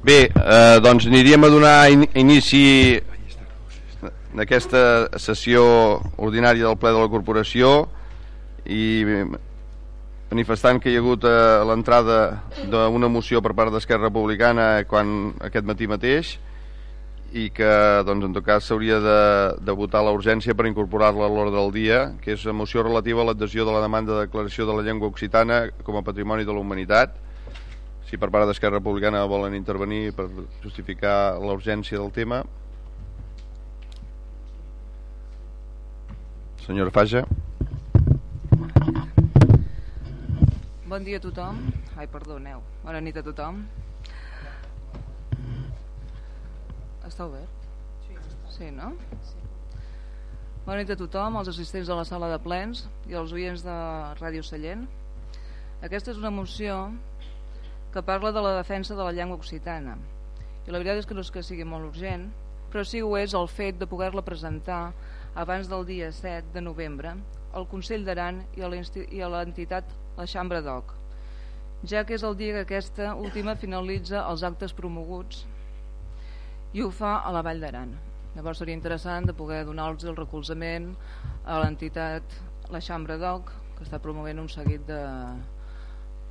Bé, eh, doncs aniríem a donar in inici d'aquesta sessió ordinària del ple de la corporació i manifestant que hi ha hagut eh, l'entrada d'una moció per part d'Esquerra Republicana quan aquest matí mateix i que doncs, en tot cas s'hauria de, de votar la urgència per incorporar-la a l'ordre del dia, que és una moció relativa a l'adhesió de la demanda de declaració de la llengua occitana com a patrimoni de la humanitat. Si per part d'Esquerra Republicana volen intervenir per justificar la urgència del tema. Senyora Faja. Bon dia a tothom. Ai, perdoneu. Bona nit a tothom. Està obert? Sí, sí no? Sí. Bona nit a tothom, els assistents de la sala de plens i els oients de Ràdio Sallent. Aquesta és una moció que parla de la defensa de la llengua occitana. I la veritat és que no és que sigui molt urgent, però sí ho és el fet de poder-la presentar abans del dia 7 de novembre al Consell d'Aran i a l'entitat la Xambra d'Oc, ja que és el dia que aquesta última finalitza els actes promoguts i ho fa a la Vall d'Aran. Llavors seria interessant de poder donar-los el recolzament a l'entitat La Xambra Doc, que està promovent un seguit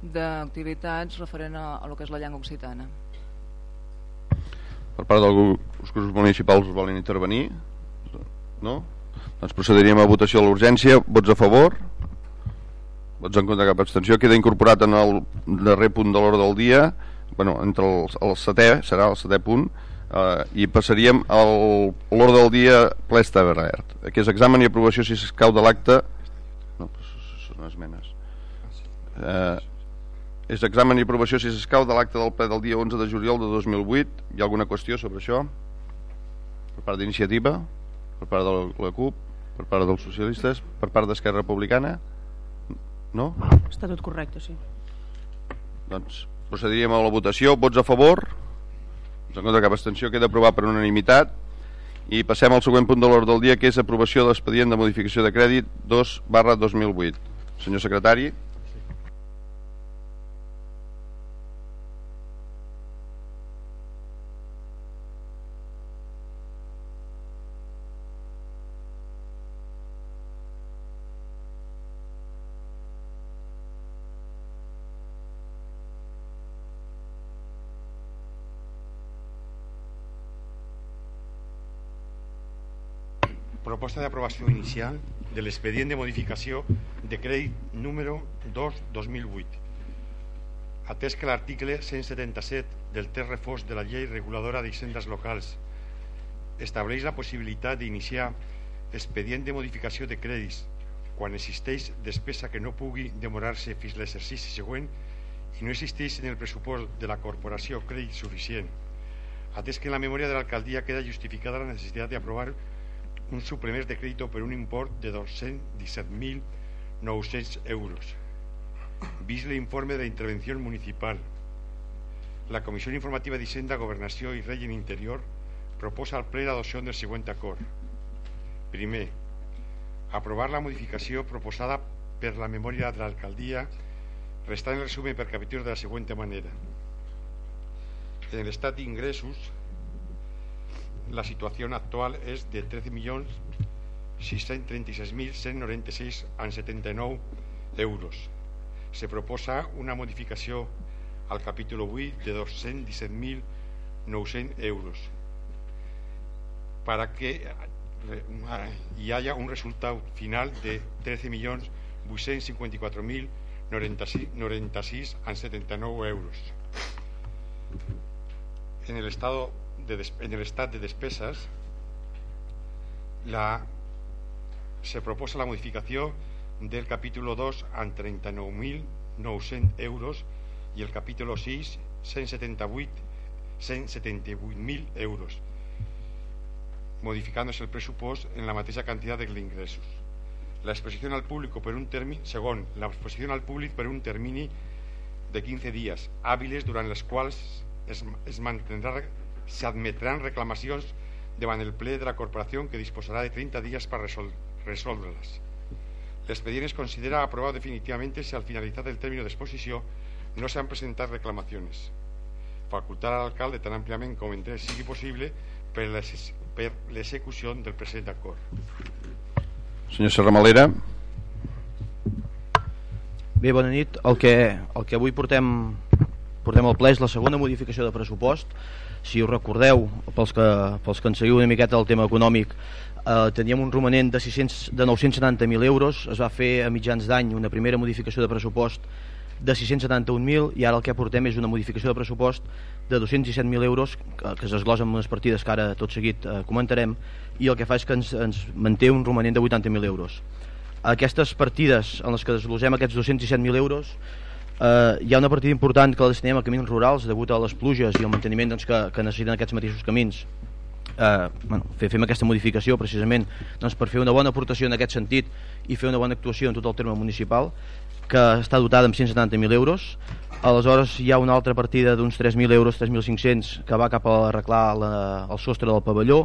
d'activitats referent a, a lo que és la llengua occitana. Per part dels grups municipals volen intervenir? No? Doncs procediríem a votació a l'urgència. Vots a favor? Vots en contra cap abstenció. Queda incorporat en el darrer punt de l'hora del dia, bueno, entre el, el setè, serà el setè punt, eh, i passaríem a l'ordre del dia ple establert que és examen i aprovació si s'escau de l'acte no, són esmenes eh, és examen i aprovació si s'escau de l'acte del ple del dia 11 de juliol de 2008 hi ha alguna qüestió sobre això? Per part d'iniciativa? Per part de la CUP? Per part dels socialistes? Per part d'Esquerra Republicana? No? està tot correcte, sí. Doncs procediríem a la votació. Vots a favor? En contra cap abstenció queda aprovat per unanimitat. I passem al següent punt de l'ordre del dia que és aprovació de l'expedient de modificació de crèdit 2 barra 2008 senyor secretari proposta d'aprovació inicial de l'expedient de modificació de crèdit número 2-2008 atès que l'article 177 del text refós de la llei reguladora d'hisendes locals estableix la possibilitat d'iniciar expedient de modificació de crèdits quan existeix despesa que no pugui demorar-se fins l'exercici següent i no existeix en el pressupost de la corporació crèdit suficient atès que en la memòria de l'alcaldia queda justificada la necessitat d'aprovar un suplement de crédito per un import de 217.900 euros. Vist l'informe de intervenció municipal, la Comissió Informativa d'Hisenda, Governació i Règim Interior proposa al ple l'adopció del següent acord. Primer, aprovar la modificació proposada per la memòria de l'alcaldia restant el resumen per capítol de la següent manera. En l'estat d'ingressos, la situación actual és de 13.636.196,79 euros. Se proposa una modificació al capítol 8 de 217.900 euros para que hi haya un resultat final de 13.854.096,79 euros. En el estado en el estado de despesas la, se proposa la modificación del capítulo 2 a 39.900 euros y el capítulo 6 178.000 euros modificándose el presupuesto en la mateixa cantidad de ingressos. La exposición al público per un termini, segon, la exposició al públic per un termini de 15 dies hàbiles durant les quals es, es mantindrà s'admetran reclamacions davant el ple de la corporació que disposarà de 30 dies per resol resoldre-les. L'expedient es considera aprovat definitivament si al finalitzar el termini d'exposició no s'han presentat reclamacions. facultar a l'alcalde tan àmpliament com entre sigui possible per l'execució del present acord. Senyor Serramalera. Bé, bona nit. El que, el que avui portem, portem al ple és la segona modificació de pressupost. Si us recordeu, pels que, pels que ens seguiu una miqueta el tema econòmic, eh, teníem un romanent de, 600, de 970.000 euros, es va fer a mitjans d'any una primera modificació de pressupost de 671.000 i ara el que aportem és una modificació de pressupost de 207.000 euros que, que es desglosa amb unes partides que ara tot seguit eh, comentarem i el que fa és que ens, ens manté un romanent de 80.000 euros. Aquestes partides en les que desglosem aquests 207.000 euros eh, hi ha una partida important que la destinem a camins rurals degut a les pluges i el manteniment doncs, que, que necessiten aquests mateixos camins. Eh, bueno, fem aquesta modificació precisament doncs, per fer una bona aportació en aquest sentit i fer una bona actuació en tot el terme municipal que està dotada amb 170.000 euros. Aleshores hi ha una altra partida d'uns 3.000 euros 3.500 que va cap a arreglar la, el sostre del pavelló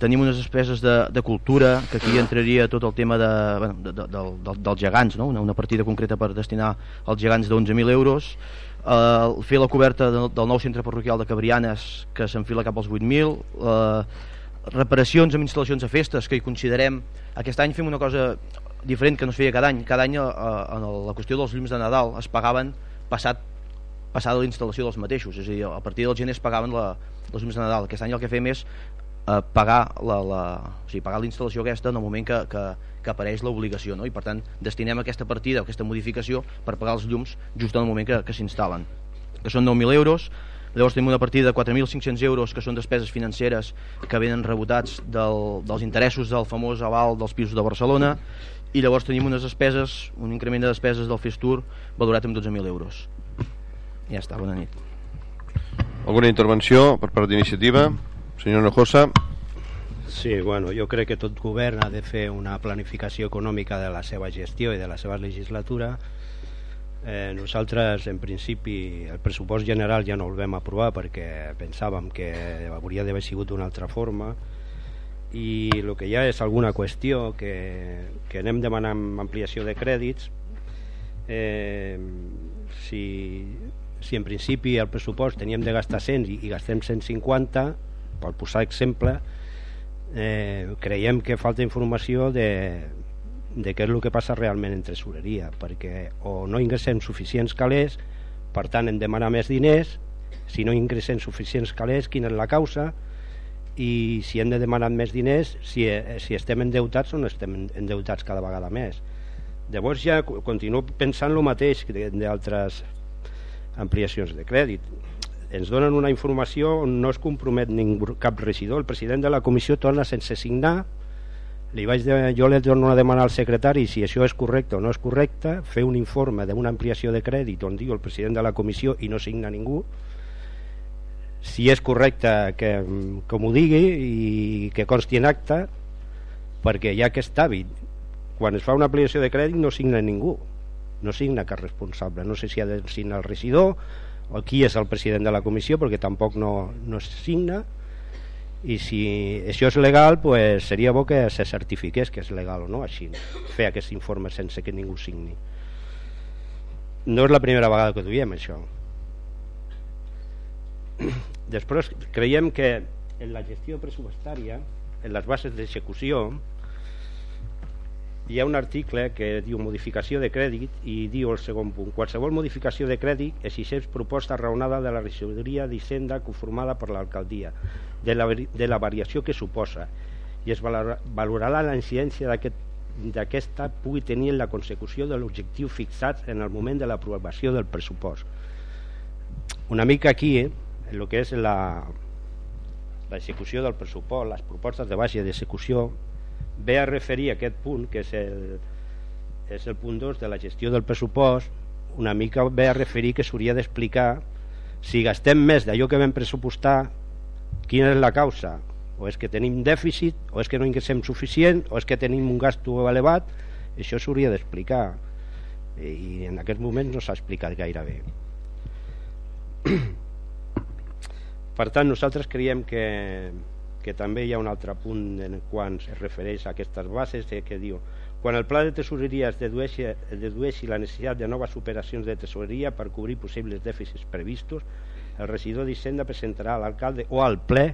tenim unes despeses de, de cultura que aquí entraria tot el tema de, bueno, de, de, de, de, dels gegants no? una, una partida concreta per destinar als gegants de 11.000 euros. Eh, fer la coberta del, del nou centre parroquial de Cabrianes que s'enfila cap als 8.000 eh, reparacions amb instal·lacions a festes que hi considerem. Aquest any fem una cosa diferent que no es feia cada any. Cada any eh, en la qüestió dels llums de Nadal es pagaven passat passada la instal·lació dels mateixos. És a dir, a partir del gener es pagaven la, les llums de Nadal. Aquest any el que fem és eh, pagar la, la, o sigui, pagar la instal·lació aquesta en el moment que, que, que apareix l'obligació no? i per tant destinem aquesta partida aquesta modificació per pagar els llums just en el moment que, que s'instal·len que són 9.000 euros llavors tenim una partida de 4.500 euros que són despeses financeres que venen rebotats del, dels interessos del famós aval dels pisos de Barcelona i llavors tenim unes despeses un increment de despeses del Festur valorat amb 12.000 euros ja està, bona nit alguna intervenció per part d'iniciativa? Senyor Nojosa. Sí, bueno, jo crec que tot govern ha de fer una planificació econòmica de la seva gestió i de la seva legislatura. Eh, nosaltres, en principi, el pressupost general ja no el vam aprovar perquè pensàvem que hauria d'haver sigut d'una altra forma i el que ha és alguna qüestió que, que anem demanant ampliació de crèdits eh, si, si en principi el pressupost teníem de gastar 100 i, i gastem 150 per posar exemple eh, creiem que falta informació de, de què és el que passa realment en tresoreria perquè o no ingressem suficients calés per tant hem de demanar més diners si no ingressem suficients calés quina és la causa? I si hem de demanar més diners si, si estem endeutats o no estem endeutats cada vegada més. Llavors ja continuo pensant el mateix d'altres ampliacions de crèdit ens donen una informació on no es compromet ningú, cap regidor. El president de la comissió torna sense signar. Li vaig de, jo li torno a demanar al secretari si això és correcte o no és correcte fer un informe d'una ampliació de crèdit on diu el president de la comissió i no signa ningú. Si és correcte que, que m'ho digui i que consti en acte perquè hi ha aquest hàbit. Quan es fa una ampliació de crèdit no signa ningú. No signa cap responsable. No sé si ha de signar el regidor o qui és el president de la comissió perquè tampoc no, no es signa. I si això és legal pues seria bo que se certifiqués que és legal o no així, fer aquest informe sense que ningú signi. No és la primera vegada que ho diem això. Després creiem que en la gestió pressupostària en les bases d'execució hi ha un article que diu modificació de crèdit i diu el segon punt. Qualsevol modificació de crèdit exigeix proposta raonada de la regidoria d'Hisenda conformada per l'alcaldia de, la, de la variació que suposa i es valorarà la incidència d'aquesta pugui tenir en la consecució de l'objectiu fixat en el moment de l'aprovació del pressupost. Una mica aquí eh, el que és la l'execució del pressupost les propostes de base d'execució ve a referir a aquest punt que és el, és el punt 2 de la gestió del pressupost una mica ve a referir que s'hauria d'explicar si gastem més d'allò que vam pressupostar quina és la causa? O és que tenim dèficit o és que no ingressem suficient o és que tenim un gasto elevat? Això s'hauria d'explicar. I en aquest moment no s'ha explicat gaire bé. Per tant nosaltres creiem que que també hi ha un altre punt en quan es refereix a aquestes bases eh, que diu quan el pla de tesoreria es dedueixi, dedueixi la necessitat de noves operacions de tesoreria per cobrir possibles dèficits previstos el regidor d'Hisenda presentarà a l'alcalde o al ple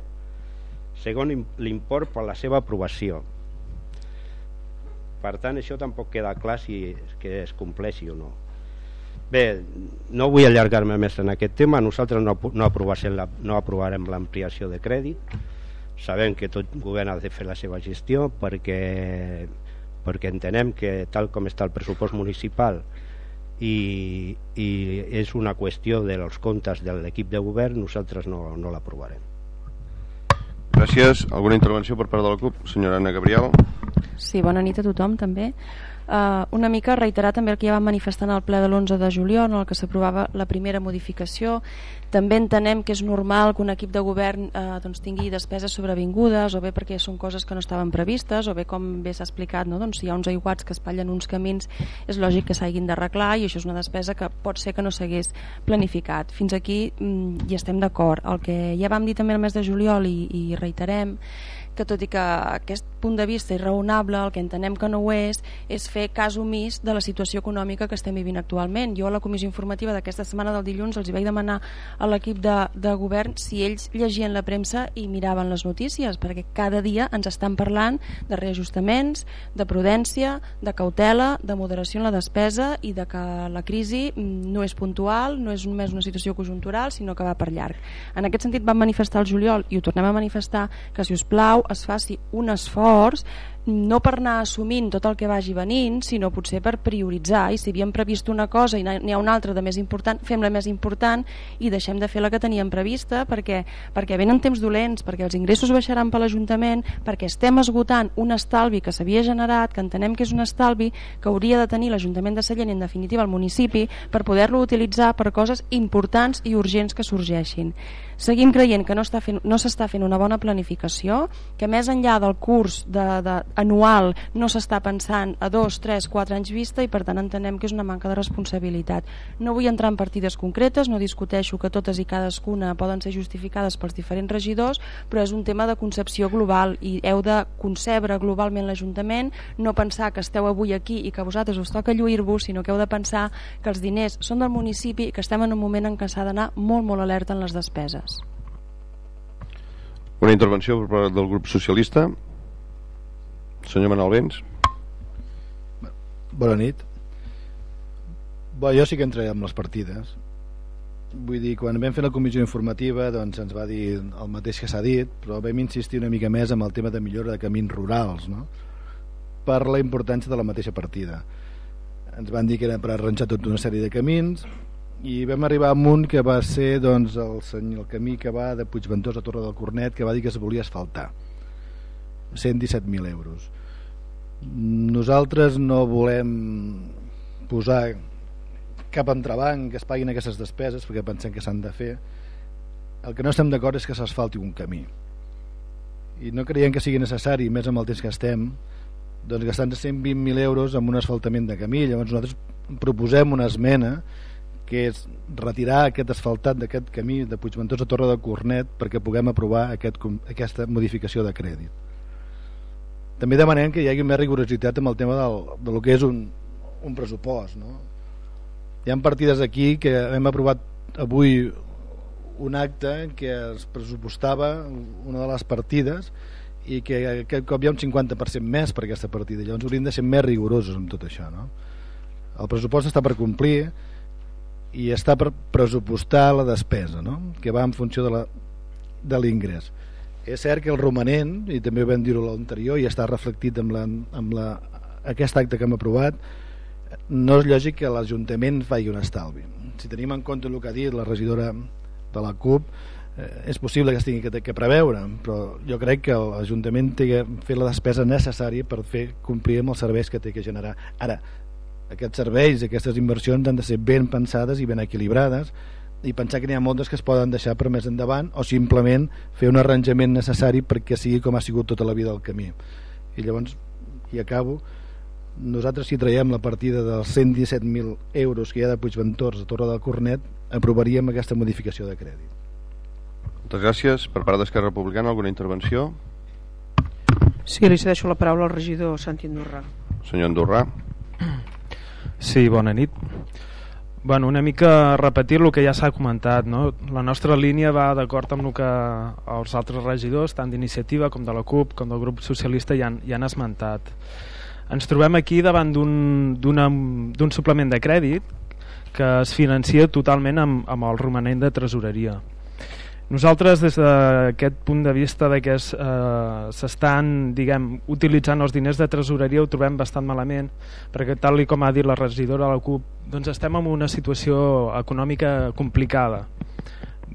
segons l'import per la seva aprovació. Per tant, això tampoc queda clar si que es compleixi o no. Bé, no vull allargar-me més en aquest tema, nosaltres no, no, la, no aprovarem l'ampliació de crèdit, sabem que tot govern ha de fer la seva gestió perquè, perquè entenem que tal com està el pressupost municipal i, i és una qüestió dels comptes de l'equip de govern, nosaltres no, no l'aprovarem. Gràcies. Alguna intervenció per part de la CUP? Senyora Anna Gabriel. Sí, bona nit a tothom també eh, una mica reiterar també el que ja vam manifestar en el ple de l'11 de juliol en el que s'aprovava la primera modificació també entenem que és normal que un equip de govern eh, doncs tingui despeses sobrevingudes o bé perquè són coses que no estaven previstes o bé com bé s'ha explicat no? doncs si hi ha uns aiguats que espatllen uns camins és lògic que s'hagin d'arreglar i això és una despesa que pot ser que no s'hagués planificat fins aquí mm, hi estem d'acord el que ja vam dir també el mes de juliol i, i reiterem que tot i que aquest punt de vista és raonable, el que entenem que no ho és, és fer cas omís de la situació econòmica que estem vivint actualment. Jo a la comissió informativa d'aquesta setmana del dilluns els vaig demanar a l'equip de, de govern si ells llegien la premsa i miraven les notícies, perquè cada dia ens estan parlant de reajustaments, de prudència, de cautela, de moderació en la despesa i de que la crisi no és puntual, no és només una situació conjuntural, sinó que va per llarg. En aquest sentit vam manifestar el juliol i ho tornem a manifestar que si us plau es faci un esforç llavors no per anar assumint tot el que vagi venint, sinó potser per prioritzar i si havíem previst una cosa i n'hi ha una altra de més important, fem-la més important i deixem de fer la que teníem prevista perquè, perquè venen temps dolents, perquè els ingressos baixaran per l'Ajuntament, perquè estem esgotant un estalvi que s'havia generat, que entenem que és un estalvi que hauria de tenir l'Ajuntament de Sallent i en definitiva el municipi per poder-lo utilitzar per coses importants i urgents que sorgeixin. Seguim creient que no s'està fent, no fent una bona planificació, que més enllà del curs de, de, anual no s'està pensant a dos, tres, quatre anys vista i per tant entenem que és una manca de responsabilitat. No vull entrar en partides concretes, no discuteixo que totes i cadascuna poden ser justificades pels diferents regidors, però és un tema de concepció global i heu de concebre globalment l'Ajuntament, no pensar que esteu avui aquí i que vosaltres us toca lluir-vos, sinó que heu de pensar que els diners són del municipi i que estem en un moment en què s'ha d'anar molt, molt alerta en les despeses. Una intervenció del grup socialista. Senyor Manuel Vents. Bona nit. Bé, jo sí que entraré amb les partides. Vull dir, quan vam fer la comissió informativa doncs ens va dir el mateix que s'ha dit, però vam insistir una mica més amb el tema de millora de camins rurals, no? per la importància de la mateixa partida. Ens van dir que era per arranjar tota una sèrie de camins, i vam arribar a un que va ser doncs, el, senyor, el camí que va de Puigventós a Torre del Cornet que va dir que es volia asfaltar 117.000 euros. Nosaltres no volem posar cap entrebanc que es paguin aquestes despeses perquè pensem que s'han de fer. El que no estem d'acord és que s'asfalti un camí. I no creiem que sigui necessari més amb el temps que estem doncs gastant 120.000 euros amb un asfaltament de camí. Llavors nosaltres proposem una esmena que és retirar aquest asfaltat d'aquest camí de Puigventós a Torre de Cornet perquè puguem aprovar aquest, aquesta modificació de crèdit. També demanem que hi hagi més rigorositat amb el tema del, de lo que és un, un pressupost. No? Hi ha partides aquí que hem aprovat avui un acte en què es pressupostava una de les partides i que aquest cop hi ha un 50% més per aquesta partida. Llavors hauríem de ser més rigorosos amb tot això. No? El pressupost està per complir i està per pressupostar la despesa no? que va en funció de l'ingrés és cert que el romanent i també vam dir-ho l'anterior i està reflectit amb, la, amb la, aquest acte que hem aprovat no és lògic que l'Ajuntament faci un estalvi. Si tenim en compte el que ha dit la regidora de la CUP eh, és possible que es tingui que, que preveure però jo crec que l'Ajuntament té que fer la despesa necessària per fer complir amb els serveis que té que generar. Ara, aquests serveis, aquestes inversions han de ser ben pensades i ben equilibrades i pensar que n'hi ha moltes que es poden deixar per més endavant o simplement fer un arranjament necessari perquè sigui com ha sigut tota la vida del camí i llavors, i acabo nosaltres si traiem la partida dels 117.000 euros que hi ha de Puigventors a Torre del Cornet aprovaríem aquesta modificació de crèdit Moltes gràcies. Per part d'Esquerra Republicana, alguna intervenció? Sí, li cedeixo la paraula al regidor Santi Andorrà. Senyor Andorrà. Sí, bona nit. Bueno, una mica repetir el que ja s'ha comentat. No? La nostra línia va d'acord amb el que els altres regidors, tant d'iniciativa com de la CUP, com del grup socialista, ja han, ja han esmentat. Ens trobem aquí davant d'un suplement de crèdit que es financia totalment amb, amb el romanent de tresoreria. Nosaltres, des d'aquest punt de vista de que s'estan eh, diguem utilitzant els diners de tresoreria ho trobem bastant malament, perquè tal com ha dit la regidora de la CUP, doncs estem en una situació econòmica complicada.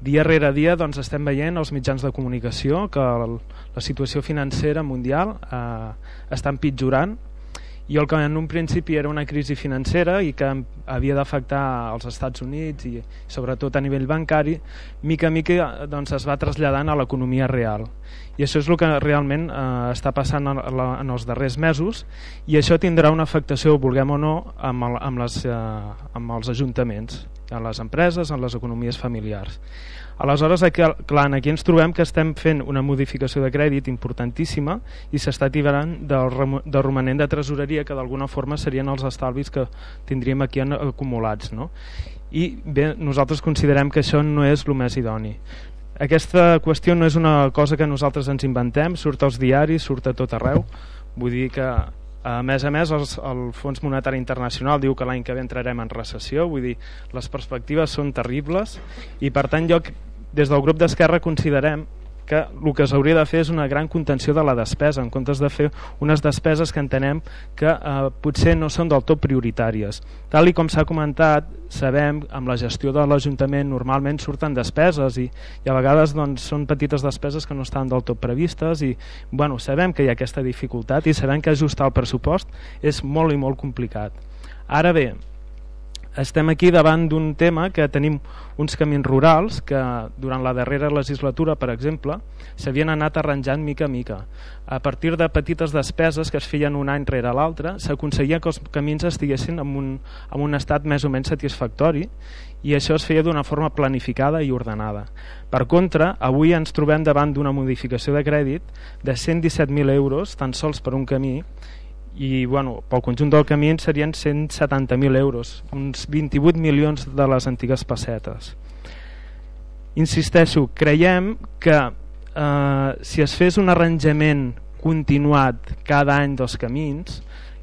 Dia rere dia doncs, estem veient els mitjans de comunicació que el, la situació financera mundial eh, està empitjorant i el que en un principi era una crisi financera i que havia d'afectar als Estats Units i sobretot a nivell bancari, mica a mica doncs, es va traslladant a l'economia real. I això és el que realment eh, està passant en, en els darrers mesos i això tindrà una afectació, vulguem o no, amb, el, amb, les, eh, amb els ajuntaments, a les empreses, en les economies familiars. Aleshores, aquí, clar, aquí ens trobem que estem fent una modificació de crèdit importantíssima i s'està tibarant del, del romanent de tresoreria que d'alguna forma serien els estalvis que tindríem aquí acumulats. No? I bé, nosaltres considerem que això no és el més idoni. Aquesta qüestió no és una cosa que nosaltres ens inventem, surt als diaris, surt a tot arreu, vull dir que a més a més, els, el Fons Monetari Internacional diu que l'any que ve entrarem en recessió, vull dir, les perspectives són terribles i per tant jo des del grup d'Esquerra considerem que el que s'hauria de fer és una gran contenció de la despesa en comptes de fer unes despeses que entenem que eh, potser no són del tot prioritàries. Tal i com s'ha comentat, sabem amb la gestió de l'Ajuntament normalment surten despeses i, i a vegades doncs, són petites despeses que no estan del tot previstes i bueno, sabem que hi ha aquesta dificultat i sabem que ajustar el pressupost és molt i molt complicat. Ara bé, estem aquí davant d'un tema que tenim uns camins rurals que durant la darrera legislatura, per exemple, s'havien anat arranjant mica a mica. A partir de petites despeses que es feien un any rere l'altre, s'aconseguia que els camins estiguessin en un, en un estat més o menys satisfactori i això es feia d'una forma planificada i ordenada. Per contra, avui ens trobem davant d'una modificació de crèdit de 117.000 euros tan sols per un camí i bueno, pel conjunt del camí serien 170.000 euros, uns 28 milions de les antigues pessetes. Insisteixo, creiem que eh, si es fes un arranjament continuat cada any dels camins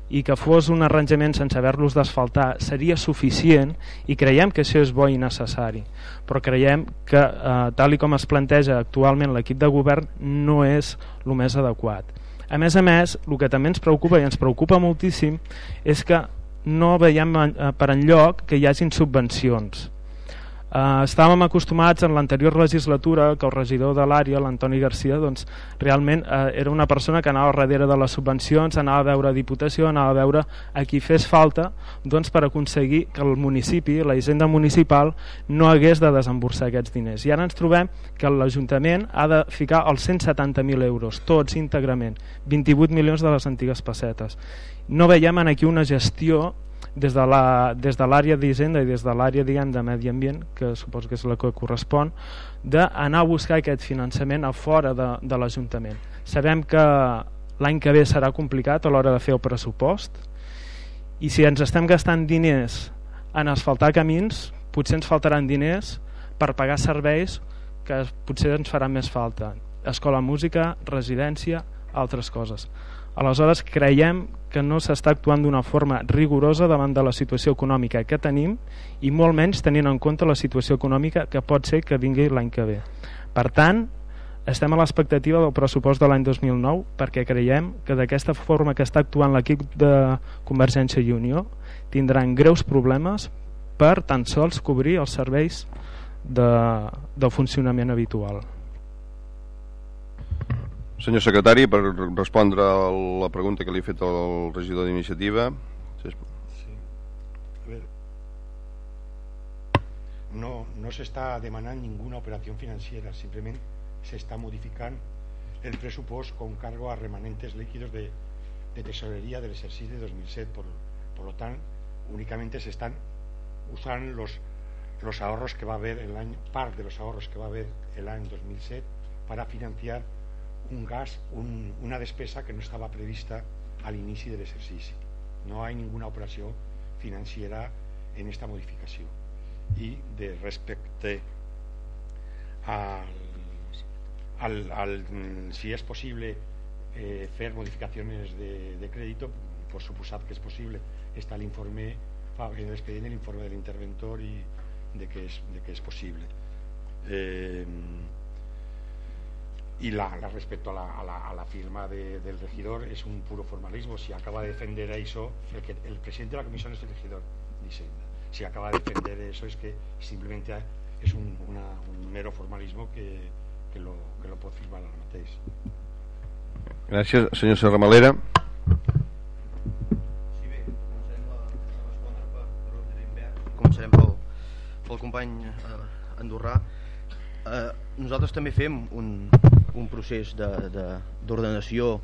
i que fos un arranjament sense haver-los d'asfaltar seria suficient i creiem que això és bo i necessari però creiem que eh, tal i com es planteja actualment l'equip de govern no és el més adequat a més a més, el que també ens preocupa i ens preocupa moltíssim és que no veiem eh, per enlloc que hi hagin subvencions Uh, estàvem acostumats en l'anterior legislatura que el regidor de l'àrea, l'Antoni Garcia, doncs, realment uh, era una persona que anava darrere de les subvencions, anava a veure Diputació, anava a veure a qui fes falta doncs, per aconseguir que el municipi, la hisenda municipal, no hagués de desemborsar aquests diners. I ara ens trobem que l'Ajuntament ha de ficar els 170.000 euros, tots íntegrament, 28 milions de les antigues pessetes. No veiem aquí una gestió des de l'àrea la, d'Hisenda i des de l'àrea de Medi Ambient, que suposo que és la que correspon, d'anar a buscar aquest finançament a fora de, de l'Ajuntament. Sabem que l'any que ve serà complicat a l'hora de fer el pressupost i si ens estem gastant diners en asfaltar camins, potser ens faltaran diners per pagar serveis que potser ens faran més falta. Escola música, residència, altres coses. Aleshores creiem que no s'està actuant d'una forma rigorosa davant de la situació econòmica que tenim i molt menys tenint en compte la situació econòmica que pot ser que vingui l'any que ve. Per tant, estem a l'expectativa del pressupost de l'any 2009 perquè creiem que d'aquesta forma que està actuant l'equip de Convergència i Unió tindran greus problemes per tan sols cobrir els serveis de, del funcionament habitual. Senyor secretari, per respondre a la pregunta que li ha fet el regidor d'iniciativa. Sí. A ver. No, no s'està demanant ninguna operació financiera, simplement s'està modificant el pressupost con cargo a remanentes líquidos de, de tesorería del exercicio de 2007. Por, por lo tanto, únicamente se están usando los, los ahorros que va a haber el año, parte de los ahorros que va a haber el año 2007 para financiar un gas, un, una despesa que no estava prevista a l'inici de l'exercici. No hi ha ninguna operació financera en esta modificació. i de respecte al, al, al si és possible eh, fer modificacions de, de crédito por suposat que és possible està l'informe en l'expedient l'informe de l'interventor i de que és, de que és possible eh, y la, la, respecto a la, a la, a la firma de, del regidor es un puro formalismo. Si acaba de defender eso el, que, el presidente de la comisión es el regidor dice, si acaba de defender eso es que simplemente es un, una, un mero formalismo que, que, lo, que lo pot firmar ara mateix Gràcies, senyor Serramalera. Sí, bé, a, a començarem pel, pel company eh, Andorrà. Eh, nosaltres també fem un, un procés d'ordenació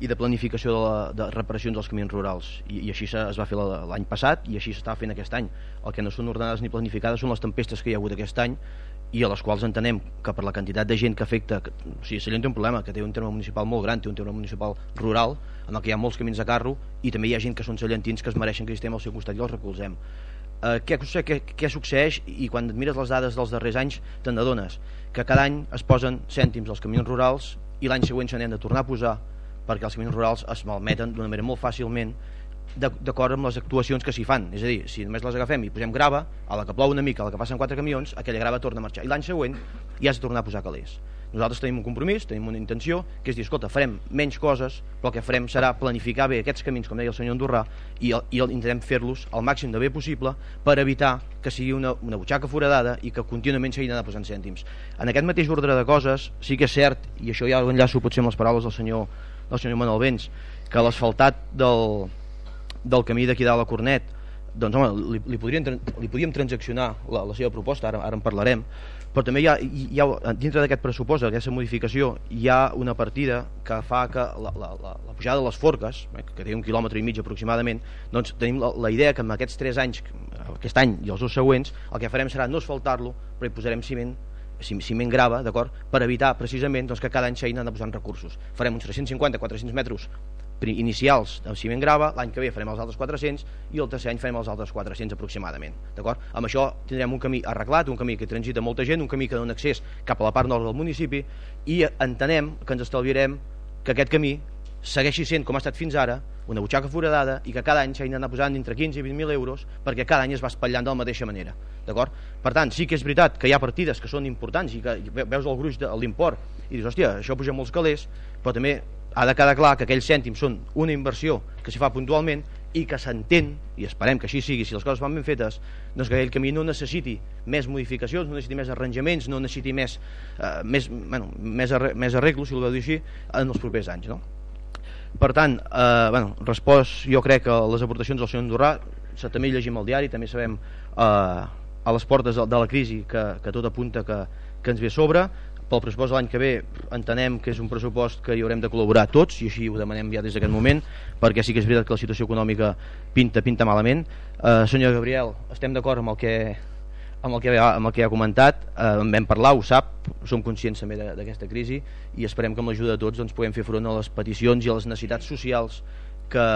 i de planificació de, la, de reparacions dels camins rurals. I, i així es va fer l'any passat i així s'està fent aquest any. El que no són ordenades ni planificades són les tempestes que hi ha hagut aquest any i a les quals entenem que per la quantitat de gent que afecta que, o sigui, Sallent té un problema, que té un terme municipal molt gran té un terme municipal rural en el que hi ha molts camins de carro i també hi ha gent que són sallentins que es mereixen que estem al seu costat i els recolzem eh, què, què, què succeeix i quan et mires les dades dels darrers anys te'n adones que cada any es posen cèntims als camions rurals i l'any següent se n'han de tornar a posar perquè els camions rurals es malmeten d'una manera molt fàcilment d'acord amb les actuacions que s'hi fan. És a dir, si només les agafem i posem grava a la que plou una mica, a la que passen quatre camions aquella grava torna a marxar. I l'any següent ja has de tornar a posar calés nosaltres tenim un compromís, tenim una intenció, que és dir, escolta, farem menys coses, però el que farem serà planificar bé aquests camins, com deia el senyor Andorrà, i, el, i el, intentem fer-los al màxim de bé possible per evitar que sigui una, una butxaca foradada i que contínuament s'hagin d'anar posant cèntims. En aquest mateix ordre de coses, sí que és cert, i això ja ho enllaço potser amb les paraules del senyor, del senyor Manuel Vents, que l'asfaltat del, del camí d'aquí dalt a Cornet, doncs home, li, li, podríem, li podríem transaccionar la, la seva proposta, ara, ara en parlarem, però també hi ha, hi ha dintre d'aquest pressupost, d'aquesta modificació, hi ha una partida que fa que la, la, la, la pujada de les forques, eh, que té un quilòmetre i mig aproximadament, doncs tenim la, la idea que en aquests 3 anys, aquest any i els dos següents, el que farem serà no asfaltar-lo, però hi posarem ciment ciment grava, d'acord, per evitar precisament doncs, que cada any s'hagin de posant recursos. Farem uns 350-400 metres inicials de ciment grava, l'any que ve farem els altres 400 i el tercer any farem els altres 400 aproximadament. D'acord? Amb això tindrem un camí arreglat, un camí que transita molta gent, un camí que dona accés cap a la part nord del municipi i entenem que ens estalviarem que aquest camí segueixi sent com ha estat fins ara una butxaca foradada i que cada any s'hagin d'anar posant entre 15 i 20.000 euros perquè cada any es va espatllant de la mateixa manera d'acord? Per tant, sí que és veritat que hi ha partides que són importants i que veus el gruix de l'import i dius, hòstia, això puja molts calés però també ha de quedar clar que aquells cèntims són una inversió que s'hi fa puntualment i que s'entén, i esperem que així sigui si les coses van ben fetes, doncs que aquell camí no necessiti més modificacions, no necessiti més arranjaments, no necessiti més, eh, més, bueno, més, arre, més arreglos, si ho veu dir així, en els propers anys. No? Per tant, eh, bueno, respost jo crec que les aportacions del senyor Andorrà, també llegim el diari, també sabem eh, a les portes de, de la crisi que, que tot apunta que, que ens ve sobre, pel pressupost de l'any que ve entenem que és un pressupost que hi haurem de col·laborar tots i així ho demanem ja des d'aquest moment perquè sí que és veritat que la situació econòmica pinta pinta malament. Eh, senyor Gabriel, estem d'acord amb el que amb el que, amb el que ha comentat. Eh, en vam parlar, ho sap, som conscients també d'aquesta crisi i esperem que amb l'ajuda de tots doncs, puguem fer front a les peticions i a les necessitats socials que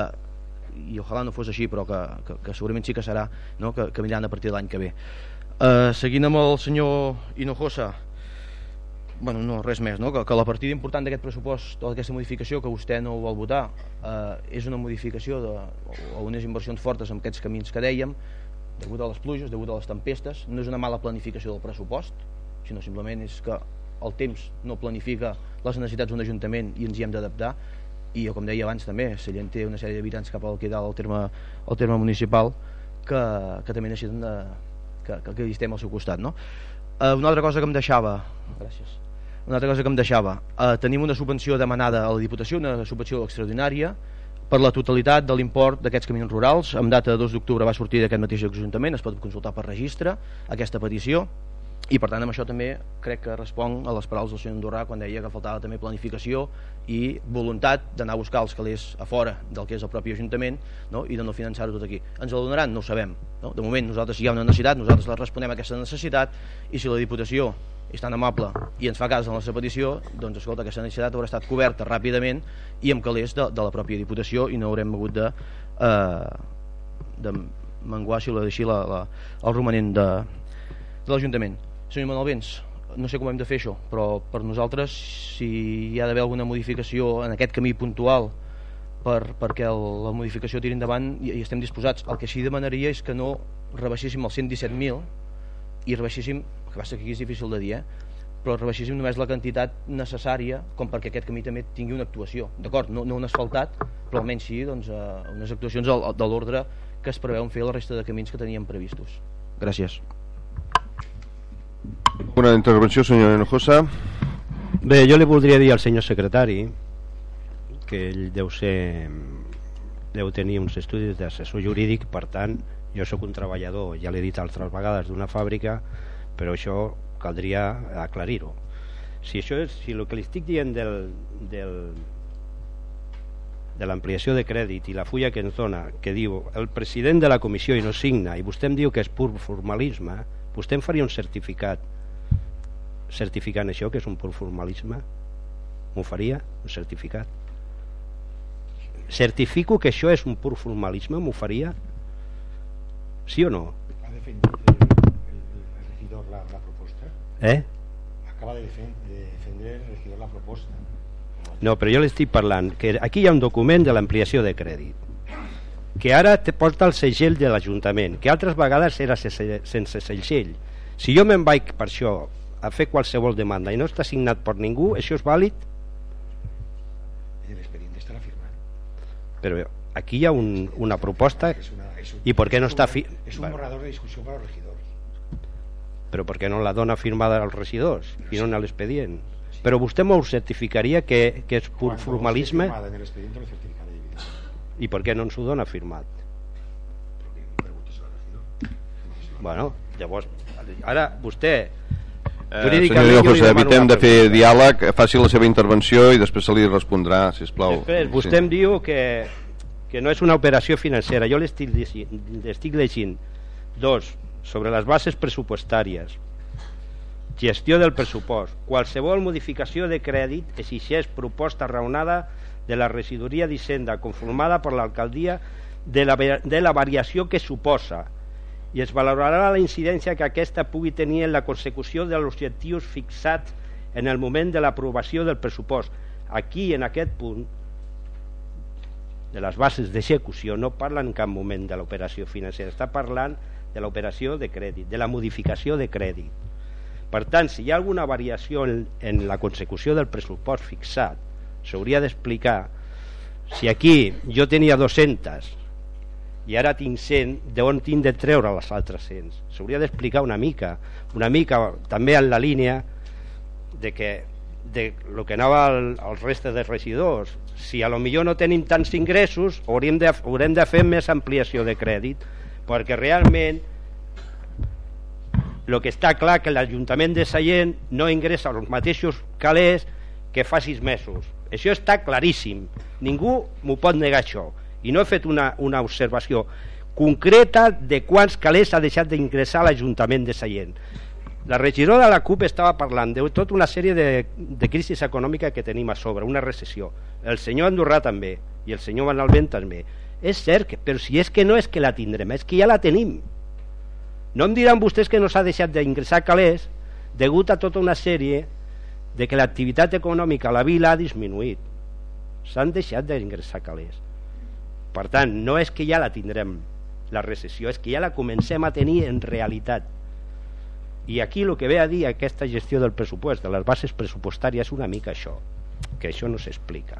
i ojalà no fos així però que, que, que segurament sí que serà no? que, que vindran a partir de l'any que ve. Eh, seguint amb el senyor Hinojosa bueno, no, res més, no? Que, que la partida important d'aquest pressupost o d'aquesta modificació que vostè no vol votar eh, és una modificació de, o unes inversions fortes en aquests camins que dèiem degut a les pluges, degut a les tempestes no és una mala planificació del pressupost sinó simplement és que el temps no planifica les necessitats d'un ajuntament i ens hi hem d'adaptar i com deia abans també, Sallent té una sèrie d'habitants cap al que dalt al terme, al terme municipal que, que també necessiten de, que, que, que estem al seu costat no? eh, una altra cosa que em deixava gràcies una altra cosa que em deixava eh, tenim una subvenció demanada a la Diputació una subvenció extraordinària per la totalitat de l'import d'aquests camins rurals amb data de 2 d'octubre va sortir d'aquest mateix Ajuntament es pot consultar per registre aquesta petició i per tant amb això també crec que respon a les paraules del senyor Andorrà quan deia que faltava també planificació i voluntat d'anar a buscar els calés a fora del que és el propi Ajuntament no? i de no finançar-ho tot aquí. Ens el donaran? No ho sabem. No? De moment nosaltres hi ha una necessitat, nosaltres la responem a aquesta necessitat i si la Diputació és tan amable i ens fa cas de la nostra petició, doncs escolta, aquesta necessitat haurà estat coberta ràpidament i amb calés de, de la pròpia Diputació i no haurem hagut de, eh, de menguar si la així la, la, el romanent de, de l'Ajuntament. Senyor Manuel Vents, no sé com hem de fer això, però per nosaltres si hi ha d'haver alguna modificació en aquest camí puntual per, perquè el, la modificació tiri endavant i, i estem disposats. El que sí demanaria és que no rebaixéssim els 117.000 i rebaixéssim, que passa que aquí és difícil de dir, eh? però rebaixéssim només la quantitat necessària com perquè aquest camí també tingui una actuació. D'acord, no, no un asfaltat, però almenys sí doncs, eh, unes actuacions de l'ordre que es preveuen fer la resta de camins que teníem previstos. Gràcies. Una intervenció, senyor Hinojosa. Bé, jo li voldria dir al senyor secretari que ell deu ser deu tenir uns estudis d'assessor jurídic, per tant, jo sóc un treballador, ja l'he dit altres vegades, d'una fàbrica, però això caldria aclarir-ho. Si això és, si el que li estic dient del, del, de l'ampliació de crèdit i la fulla que ens dona, que diu el president de la comissió i no signa, i vostè em diu que és pur formalisme, vostè em faria un certificat certificant això, que és un pur formalisme? M'ho faria, un certificat? certifico que això és un pur formalisme, m'ho faria? Sí o no? La, la proposta? Eh? Acaba de, defendre, de defendre el regidor la proposta. No, però jo l'estic parlant que aquí hi ha un document de l'ampliació de crèdit que ara te porta el segell de l'Ajuntament, que altres vegades era sense segell. Si jo me'n vaig per això a fer qualsevol demanda i no està signat per ningú, això és vàlid? però aquí hi ha un, una proposta i per què no està fi... és un borrador de discussió per als regidors però per què no la dona firmada als regidors i no en l'expedient però vostè m'ho certificaria que, que és pur Quan formalisme en l'expedient evidentment. i per què no ens ho dona firmat bueno, llavors ara vostè Eh, senyor José, evitem de fer diàleg, faci la seva intervenció i després se li respondrà, si us plau. Després, vostè sí. em diu que, que no és una operació financera. Jo l'estic llegint. Dos, sobre les bases pressupostàries. Gestió del pressupost. Qualsevol modificació de crèdit exigeix proposta raonada de la regidoria d'Hisenda conformada per l'alcaldia de, la, de la variació que suposa i es valorarà la incidència que aquesta pugui tenir en la consecució dels objectius fixats en el moment de l'aprovació del pressupost. Aquí, en aquest punt, de les bases d'execució, no parla en cap moment de l'operació financera, està parlant de l'operació de crèdit, de la modificació de crèdit. Per tant, si hi ha alguna variació en, en la consecució del pressupost fixat, s'hauria d'explicar si aquí jo tenia 200 i ara tinc 100, d'on tinc de treure les altres 100? S'hauria d'explicar una mica, una mica també en la línia de que de lo que anava al, als restes de regidors. Si a lo millor no tenim tants ingressos, hauríem de, haurem de fer més ampliació de crèdit, perquè realment el que està clar que l'Ajuntament de Sallent no ingressa els mateixos calés que fa sis mesos. Això està claríssim. Ningú m'ho pot negar això i no he fet una, una observació concreta de quants calés ha deixat d'ingressar l'Ajuntament de Sallent. La regidora de la CUP estava parlant de tota una sèrie de, de crisis econòmica que tenim a sobre, una recessió. El senyor Andorrà també, i el senyor Manalbent també. És cert, que, però si és que no és que la tindrem, és que ja la tenim. No em diran vostès que no s'ha deixat d'ingressar calés degut a tota una sèrie de que l'activitat econòmica a la vila ha disminuït. S'han deixat d'ingressar calés per tant, no és que ja la tindrem, la recessió, és que ja la comencem a tenir en realitat. I aquí el que ve a dir aquesta gestió del pressupost, de les bases pressupostàries, és una mica això, que això no s'explica.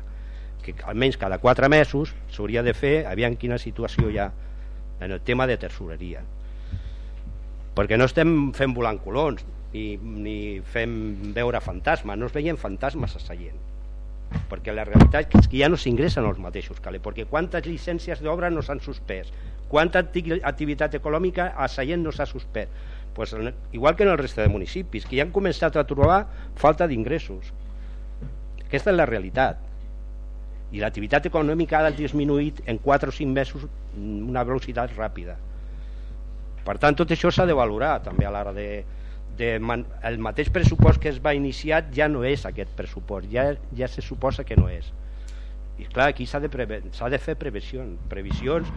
Que almenys cada quatre mesos s'hauria de fer, aviam quina situació hi ha en el tema de tersoreria. Perquè no estem fent volant colons, ni, ni fem veure fantasmes, no es veien fantasmes a perquè la realitat és que ja no s'ingressen els mateixos calés, perquè quantes llicències d'obra no s'han suspès, quanta activitat econòmica a Sallent no s'ha suspès. Pues, igual que en el reste de municipis que ja han començat a trobar falta d'ingressos. Aquesta és la realitat i l'activitat econòmica ha disminuït en 4 o 5 mesos una velocitat ràpida per tant tot això s'ha de valorar també a l'hora de, de man, el mateix pressupost que es va iniciar ja no és aquest pressupost, ja, ja se suposa que no és. I clar, aquí s'ha de, preve, de fer previsions, previsions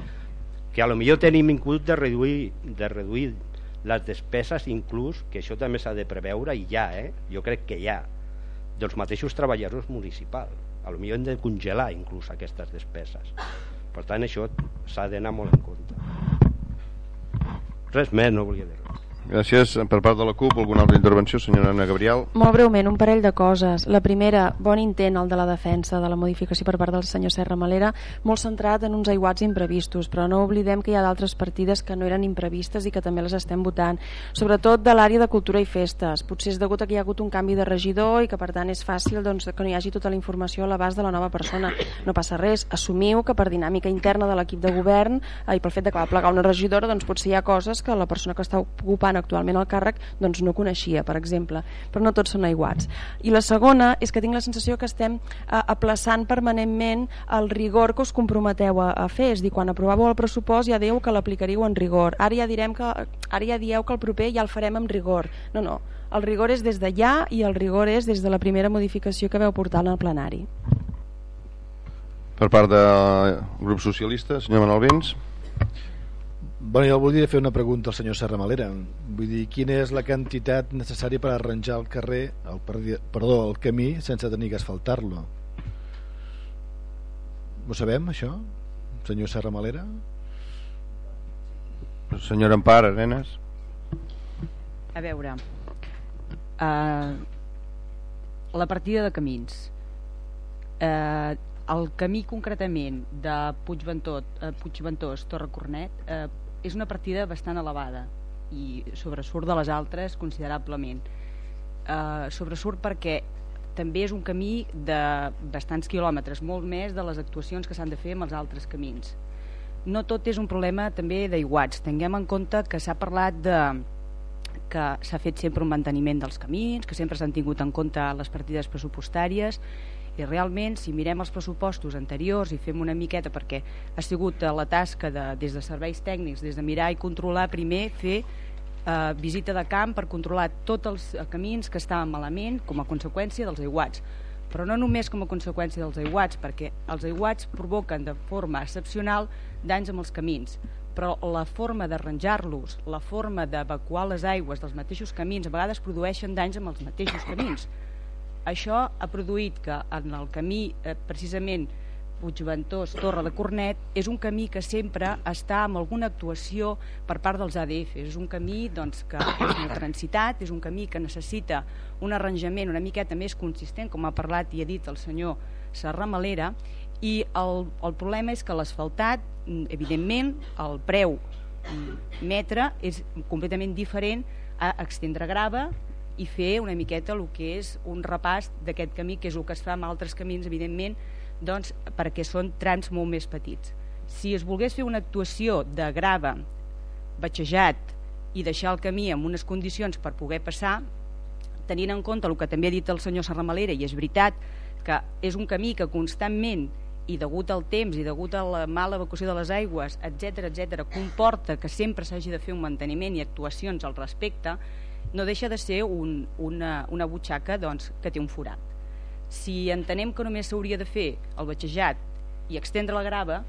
que a lo millor tenim inclús de reduir, de reduir les despeses inclús, que això també s'ha de preveure i ja, eh? jo crec que ja dels mateixos treballadors municipals a lo millor hem de congelar inclús aquestes despeses. Per tant això s'ha d'anar molt en compte. Res més no volia dir res Gràcies. Per part de la CUP, alguna altra intervenció, senyora Ana Gabriel? Molt breument, un parell de coses. La primera, bon intent el de la defensa de la modificació per part del senyor Serra Malera, molt centrat en uns aiguats imprevistos, però no oblidem que hi ha d'altres partides que no eren imprevistes i que també les estem votant, sobretot de l'àrea de cultura i festes. Potser és degut a que hi ha hagut un canvi de regidor i que per tant és fàcil doncs, que no hi hagi tota la informació a l'abast de la nova persona. No passa res, assumiu que per dinàmica interna de l'equip de govern i pel fet de que va plegar una regidora, doncs potser hi ha coses que la persona que està ocupant actualment el càrrec doncs no coneixia, per exemple, però no tots són aiguats. I la segona és que tinc la sensació que estem eh, aplaçant permanentment el rigor que us comprometeu a, a fer, és dir, quan aprovàveu el pressupost ja dèieu que l'aplicaríeu en rigor, ara ja direm que ara ja dieu que el proper ja el farem amb rigor. No, no, el rigor és des de ja i el rigor és des de la primera modificació que veu portar al plenari. Per part del grup socialista, senyor Manuel Vins. Bueno, jo volia fer una pregunta al senyor Serra Malera. Vull dir, quina és la quantitat necessària per arranjar el carrer, el, perdó, el camí, sense tenir que asfaltar-lo? Ho sabem, això, senyor Serra Malera? Senyora Empar, Arenas. A veure, uh, la partida de camins. Uh, el camí concretament de Puigventós, uh, Puigventós Torre Cornet eh, és una partida bastant elevada i sobresurt de les altres considerablement. Eh, sobresurt perquè també és un camí de bastants quilòmetres, molt més de les actuacions que s'han de fer amb els altres camins. No tot és un problema també d'aiguats. Tinguem en compte que s'ha parlat de que s'ha fet sempre un manteniment dels camins, que sempre s'han tingut en compte les partides pressupostàries i realment si mirem els pressupostos anteriors i fem una miqueta perquè ha sigut la tasca de, des de serveis tècnics des de mirar i controlar primer fer eh, visita de camp per controlar tots els camins que estaven malament com a conseqüència dels aiguats. Però no només com a conseqüència dels aiguats perquè els aiguats provoquen de forma excepcional danys amb els camins. Però la forma d'arranjar-los, la forma d'evacuar les aigües dels mateixos camins, a vegades produeixen danys amb els mateixos camins això ha produït que en el camí eh, precisament Puigventós, Torre de Cornet, és un camí que sempre està amb alguna actuació per part dels ADF. És un camí doncs, que és molt transitat, és un camí que necessita un arranjament una miqueta més consistent, com ha parlat i ha dit el senyor Serramalera, i el, el problema és que l'asfaltat, evidentment, el preu mm, metre és completament diferent a extendre grava i fer una miqueta el que és un repàs d'aquest camí, que és el que es fa amb altres camins, evidentment, doncs, perquè són trams molt més petits. Si es volgués fer una actuació de grava, batxejat i deixar el camí en unes condicions per poder passar, tenint en compte el que també ha dit el senyor Serramalera, i és veritat que és un camí que constantment i degut al temps i degut a la mala evacuació de les aigües, etc etc, comporta que sempre s'hagi de fer un manteniment i actuacions al respecte, no deixa de ser un, una, una butxaca doncs, que té un forat. Si entenem que només s'hauria de fer el batxejat i extendre la grava,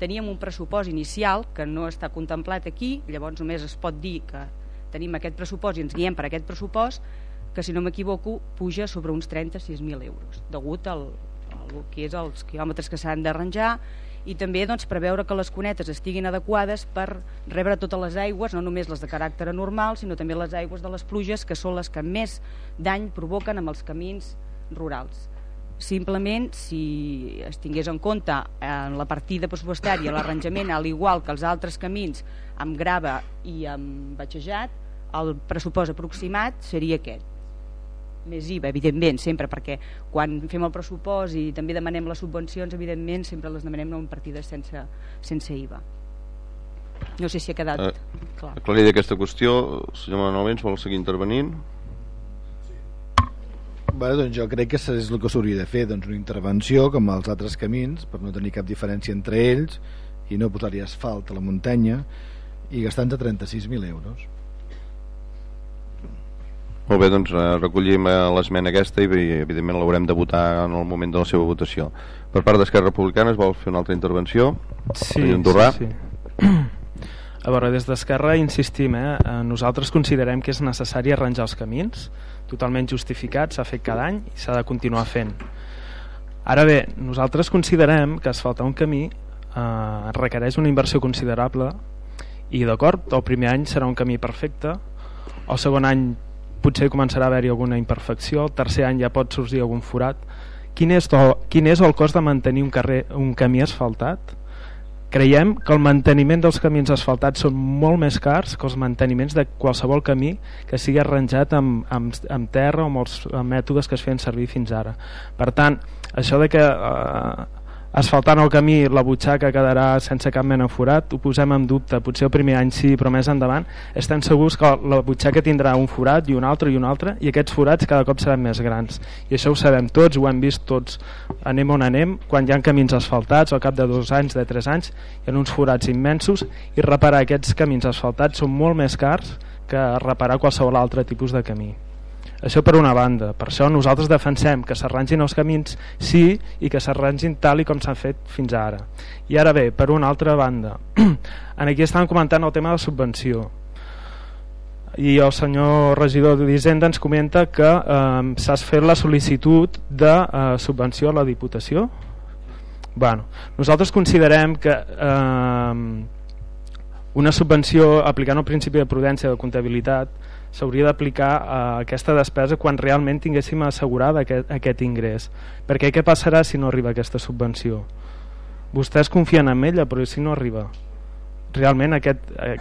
teníem un pressupost inicial que no està contemplat aquí, llavors només es pot dir que tenim aquest pressupost i ens guiem per aquest pressupost, que si no m'equivoco puja sobre uns 36.000 euros, degut al, al que és els quilòmetres que s'han d'arranjar i també doncs, preveure que les cunetes estiguin adequades per rebre totes les aigües, no només les de caràcter anormal, sinó també les aigües de les pluges, que són les que més dany provoquen amb els camins rurals. Simplement, si es tingués en compte en la partida pressupostària l'arranjament, al igual que els altres camins amb grava i amb batxejat, el pressupost aproximat seria aquest més IVA, evidentment, sempre, perquè quan fem el pressupost i també demanem les subvencions, evidentment, sempre les demanem en partides sense, sense IVA. No sé si ha quedat eh, clar. Aclarir aquesta qüestió, senyor Manuel Vents, vol seguir intervenint? Bé, doncs jo crec que és el que s'hauria de fer, doncs una intervenció com els altres camins, per no tenir cap diferència entre ells i no posar-hi asfalt a la muntanya i gastant-te 36.000 euros. Molt bé, doncs eh, recollim eh, l'esmena aquesta i evidentment l'haurem de votar en el moment de la seva votació. Per part d'Esquerra Republicana es vol fer una altra intervenció? Sí, sí, sí. A veure, des d'Esquerra insistim, eh? eh? nosaltres considerem que és necessari arranjar els camins, totalment justificat, s'ha fet cada any i s'ha de continuar fent. Ara bé, nosaltres considerem que asfaltar un camí eh, requereix una inversió considerable i d'acord, el primer any serà un camí perfecte, el segon any potser començarà a haver-hi alguna imperfecció, el tercer any ja pot sorgir algun forat. Quin és, el, quin és el cost de mantenir un, carrer, un camí asfaltat? Creiem que el manteniment dels camins asfaltats són molt més cars que els manteniments de qualsevol camí que sigui arranjat amb, amb, amb terra o amb els mètodes que es feien servir fins ara. Per tant, això de que eh, asfaltant el camí la butxaca quedarà sense cap mena forat. Ho posem en dubte, potser el primer any sí però més endavant. Estem segurs que la butxaca tindrà un forat i un altre i un altre i aquests forats cada cop seran més grans. I això ho sabem tots, ho hem vist tots. Anem on anem, quan hi ha camins asfaltats al cap de dos anys, de tres anys hi ha uns forats immensos i reparar aquests camins asfaltats són molt més cars que reparar qualsevol altre tipus de camí això per una banda, per això nosaltres defensem que s'arrangin els camins sí i que s'arrangin tal i com s'han fet fins ara. I ara bé, per una altra banda, en aquí estan comentant el tema de subvenció. I el senyor regidor d'Hisenda ens comenta que eh, s'ha fet la sol·licitud de eh, subvenció a la Diputació. Bueno, nosaltres considerem que eh, una subvenció aplicant el principi de prudència de comptabilitat s'hauria d'aplicar a aquesta despesa quan realment tinguéssim assegurat aquest, aquest ingrés. Perquè què passarà si no arriba aquesta subvenció? Vostès confien en ella però si no arriba? Realment aquest,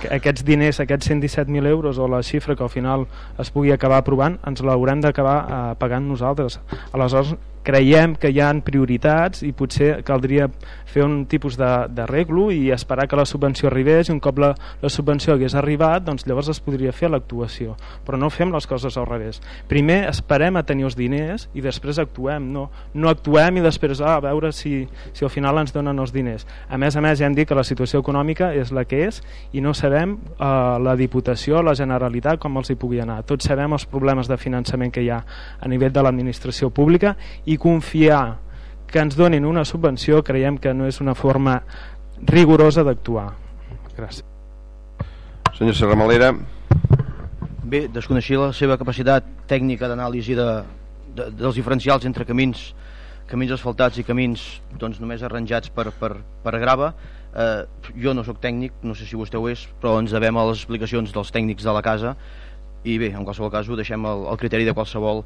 aquests diners, aquests 117.000 euros o la xifra que al final es pugui acabar aprovant, ens l'haurem d'acabar eh, pagant nosaltres. Aleshores, creiem que hi han prioritats i potser caldria fer un tipus d'arreglo i esperar que la subvenció arribés i un cop la, la subvenció hagués arribat doncs llavors es podria fer l'actuació. Però no fem les coses al revés. Primer esperem a tenir els diners i després actuem no, no actuem i després ah, a veure si, si al final ens donen els diners. A més a més ja hem dit que la situació econòmica és la que és i no sabem eh, la Diputació, la Generalitat com els hi pugui anar. Tots sabem els problemes de finançament que hi ha a nivell de l'administració pública i confiar que ens donin una subvenció creiem que no és una forma rigorosa d'actuar. Gràcies. Senyor Serramalera. Bé, desconeixia la seva capacitat tècnica d'anàlisi de, de, dels diferencials entre camins camins asfaltats i camins doncs, només arranjats per, per, per grava eh, jo no sóc tècnic, no sé si vostè ho és però ens devem a les explicacions dels tècnics de la casa i bé, en qualsevol cas ho deixem al, al criteri de qualsevol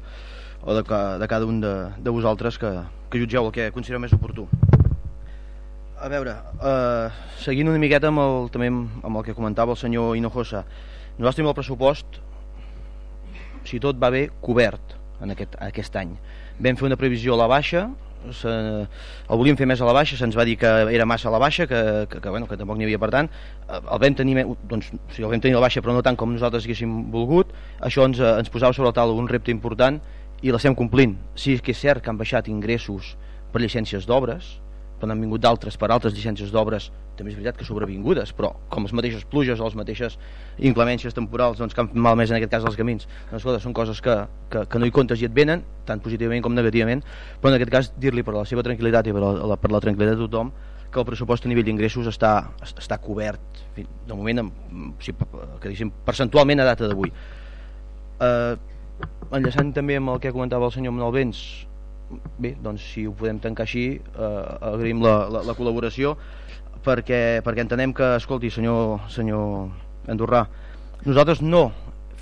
o de, de cada un de, de vosaltres que, que jutgeu el que considereu més oportú. A veure, eh, seguint una miqueta amb el, també amb el que comentava el senyor Hinojosa, nosaltres tenim el pressupost, si tot va bé, cobert en aquest, aquest any. Vam fer una previsió a la baixa, se, el volíem fer més a la baixa, se'ns va dir que era massa a la baixa, que, que, que, bueno, que tampoc n'hi havia per tant, eh, el vam tenir, doncs, sí, el vam tenir a la baixa però no tant com nosaltres haguéssim volgut, això ens, ens posava sobre la taula un repte important i l'estem complint. Sí que és cert que han baixat ingressos per llicències d'obres, però n'han vingut d'altres per altres llicències d'obres, també és veritat que sobrevingudes, però com les mateixes pluges o les mateixes inclemències temporals doncs, que han malmès en aquest cas els camins, doncs, escolta, són coses que, que, que no hi comptes i et venen, tant positivament com negativament, però en aquest cas dir-li per la seva tranquil·litat i per la, per la tranquil·litat de tothom que el pressupost a nivell d'ingressos està, està cobert de moment, si, que diguéssim, percentualment a data d'avui. Eh, enllaçant també amb el que comentava el senyor Manuel Vents bé, doncs si ho podem tancar així eh, agraïm la, la, la col·laboració perquè, perquè entenem que escolti senyor, senyor Andorrà nosaltres no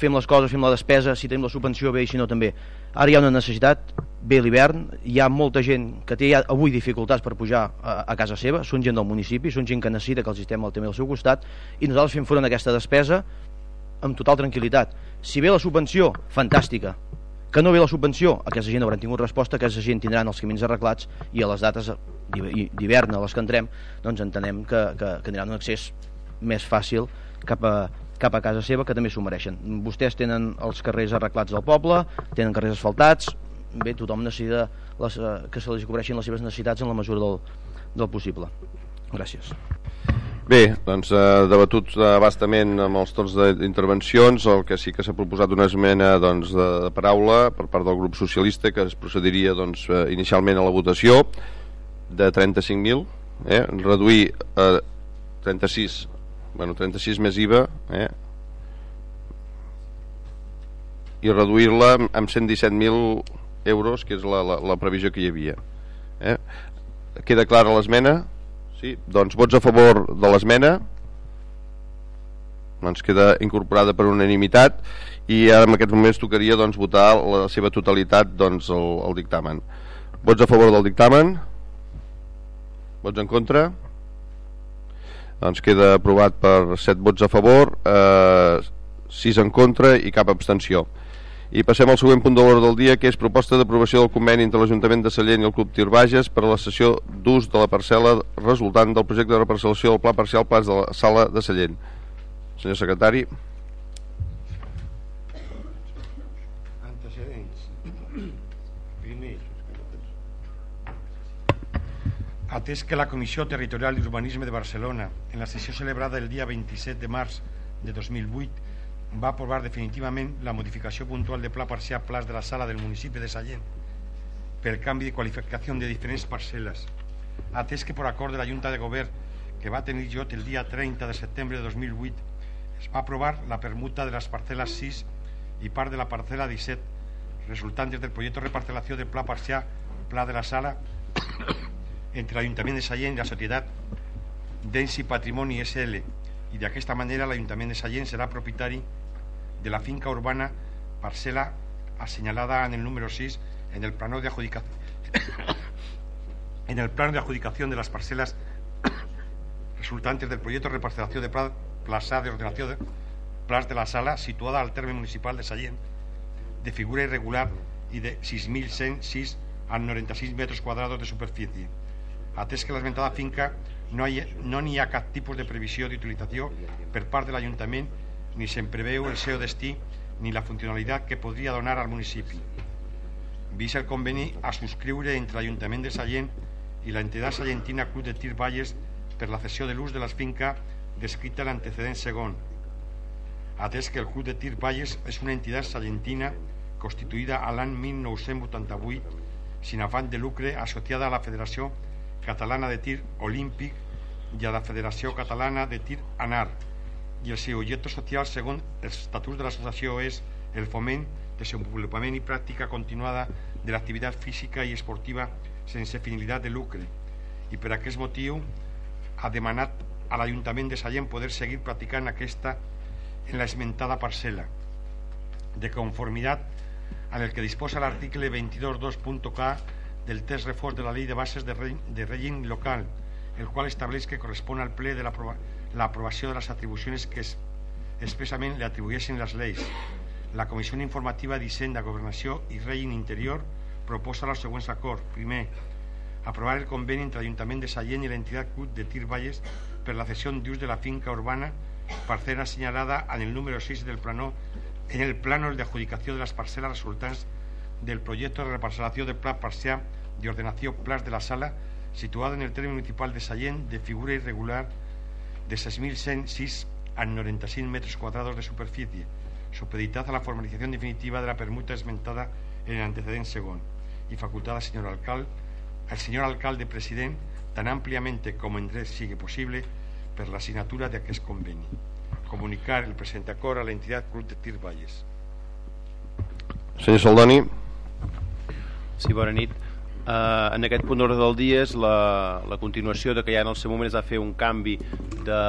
fem les coses, fem la despesa si tenim la subvenció bé i si no també. Ara hi ha una necessitat, bé l'hivern hi ha molta gent que té avui dificultats per pujar a, a casa seva, són gent del municipi són gent que necessita que el sistema el té al seu costat i nosaltres fem front a aquesta despesa amb total tranquil·litat. Si ve la subvenció, fantàstica. Que no ve la subvenció, aquesta gent hauran tingut resposta aquesta gent tindran els camins arreglats i a les dates d'hivern a les que entrem doncs entenem que, que, que tindran un accés més fàcil cap a, cap a casa seva que també s'ho mereixen. Vostès tenen els carrers arreglats del poble tenen carrers asfaltats bé, tothom necessita les, eh, que se li cobreixin les seves necessitats en la mesura del, del possible. Gràcies Bé, doncs eh, debatut abastament amb els torns d'intervencions, el que sí que s'ha proposat una esmena doncs, de, de paraula per part del grup socialista que es procediria doncs, eh, inicialment a la votació de 35.000, eh, reduir a 36 bueno, 36 més IVA eh? i reduir-la amb 117.000 euros que és la, la, la previsió que hi havia eh? queda clara l'esmena sí? doncs vots a favor de l'esmena? Doncs queda incorporada per unanimitat i ara en aquests moments tocaria doncs, votar la seva totalitat doncs, el, el dictamen. Vots a favor del dictamen? Vots en contra? Doncs queda aprovat per 7 vots a favor eh, 6 en contra i cap abstenció i passem al següent punt de l'ordre del dia que és proposta d'aprovació del conveni entre l'Ajuntament de Sallent i el Club Tir Bages per a la sessió d'ús de la parcel·la resultant del projecte de reparcel·lació del Pla Parcial Plans de la Sala de Sallent senyor secretari. Primer, atès que la Comissió Territorial d'Urbanisme de Barcelona, en la sessió celebrada el dia 27 de març de 2008, va aprovar definitivament la modificació puntual de pla parcial plans de la sala del municipi de Sallent pel canvi de qualificació de diferents parcel·les, atès que per acord de la Junta de Govern que va tenir lloc el dia 30 de setembre de 2008 es va aprovar la permuta de les parcel·les 6 i part de la parcel·la 17 resultantes del projecte de reparcel·lació del pla parcial pla de la sala entre l'Ajuntament de Sallent i la Societat Densi Patrimoni SL i d'aquesta manera l'Ajuntament de Sallent serà propietari la finca urbana parcel·la assenyalada en el número 6 en el plano de adjudicación en el plano de adjudicación de las parcelas resultantes del proyecto de reparcelación de plaza de ordenación de plans de la sala situada al terme municipal de Sallent de figura irregular y de 6.106 a 96 metros cuadrados de superficie. Atès que l'esmentada finca no n'hi no ha cap tipus de previsió d'utilització per part de l'Ajuntament ni se'n preveu el seu destí ni la funcionalitat que podria donar al municipi. Vist el conveni a subscriure entre l'Ajuntament de Sallent i l'entitat sallentina Club de Tir Valles per la cessió de l'ús de les finca descrita a l'antecedent segon, atès que el Club de Tir Valles és una entitat sallentina constituïda a l'any 1988 sin afán de lucre associada a la Federació Catalana de Tir Olímpic i a la Federació Catalana de Tir Anar i el seu objecte social segons els estatuts de l'associació és el foment, desenvolupament i pràctica continuada de l'activitat física i esportiva sense finalitat de lucre. I per aquest motiu ha demanat a l'Ajuntament de Sallent poder seguir practicant aquesta en l'esmentada parcel·la de conformitat amb el que disposa l'article 22.2.k del test reforç de la llei de bases de règim local, el qual estableix que correspon al ple de l'aprovació de les atribucions que es, expressament li atribueixen les lleis. La Comissió Informativa d'Hisenda, Governació i Règim Interior proposa els següents acords. Primer, aprovar el conveni entre l'Ajuntament de Sallent i l'entitat CUT de Tir Valles per la cessió d'ús de la finca urbana parcela senyalada en el número 6 del plano en el plano de adjudicació de les parcel·les resultants del proyecto de reparcelación del plan parcial de ordenación Plas de la Sala, situado en el término municipal de Sallén, de figura irregular de 6.106 a 96 metros cuadrados de superficie, supeditada a la formalización definitiva de la permuta esmentada en el antecedente según, y facultada al señor alcalde, al señor alcalde presidente tan ampliamente como en dret sigue posible per la signatura d'aquest conveni. Comunicar el present acord a la entidad Club de Tir Valles. Senyor Saldoni. Sí, bona nit. Uh, en aquest punt d'ordre del dia és la, la continuació de que ja en el seu moment es va fer un canvi de,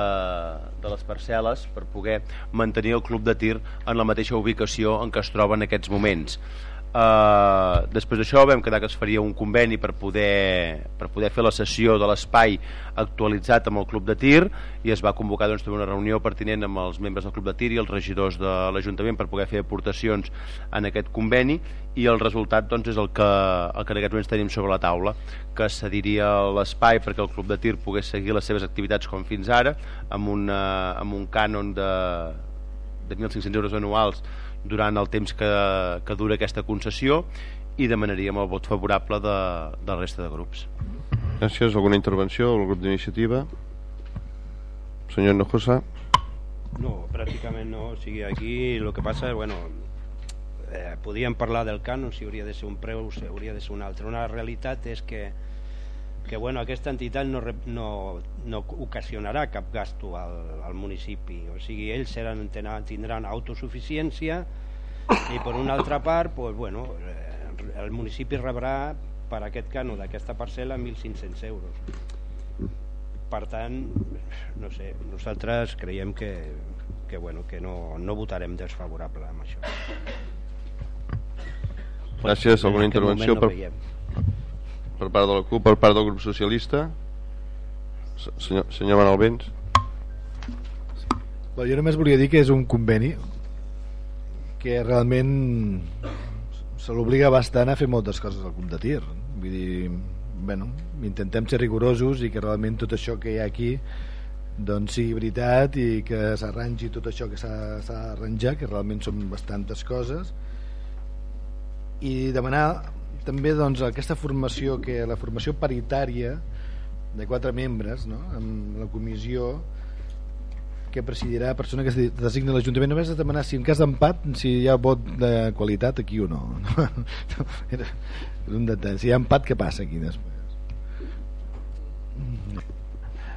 de les parcel·les per poder mantenir el club de tir en la mateixa ubicació en què es troba en aquests moments. Uh, després d'això vam quedar que es faria un conveni per poder, per poder fer la sessió de l'espai actualitzat amb el club de tir i es va convocar doncs, una reunió pertinent amb els membres del club de tir i els regidors de l'Ajuntament per poder fer aportacions en aquest conveni i el resultat doncs, és el que, el que en aquests moments tenim sobre la taula que cediria l'espai perquè el club de tir pogués seguir les seves activitats com fins ara amb, una, amb un cànon de, de 1.500 euros anuals durant el temps que, que dura aquesta concessió i demanaríem el vot favorable de, de la resta de grups. Gràcies. Alguna intervenció del grup d'iniciativa? Senyor Nojosa? No, pràcticament no. O sigui, aquí el que passa és, bueno, eh, podíem parlar del cànon, si hauria de ser un preu, si hauria de ser un altre. Una realitat és que que bueno, aquesta entitat no, no, no ocasionarà cap gasto al, al municipi o sigui, ells seran, tindran, tindran autosuficiència i per una altra part pues, bueno, eh, el municipi rebrà per aquest cano d'aquesta parcel·la 1.500 euros per tant no sé, nosaltres creiem que, que, bueno, que no, no votarem desfavorable amb això Gràcies. Alguna intervenció moment per, no veiem. Per part de la CUP, per part del grup socialista? Senyor, senyor Manuel Vents? Bé, jo només volia dir que és un conveni que realment se l'obliga bastant a fer moltes coses al club de tir vull dir, bueno, intentem ser rigorosos i que realment tot això que hi ha aquí doncs sigui veritat i que s'arrangi tot això que s'ha d'arranjar que realment són bastantes coses i demanar també doncs, aquesta formació que la formació paritària de quatre membres no? amb la comissió que presidirà la persona que es designa l'Ajuntament només de demanar si en cas d'empat si hi ha vot de qualitat aquí o no, no? Era un detall. si hi ha empat què passa aquí després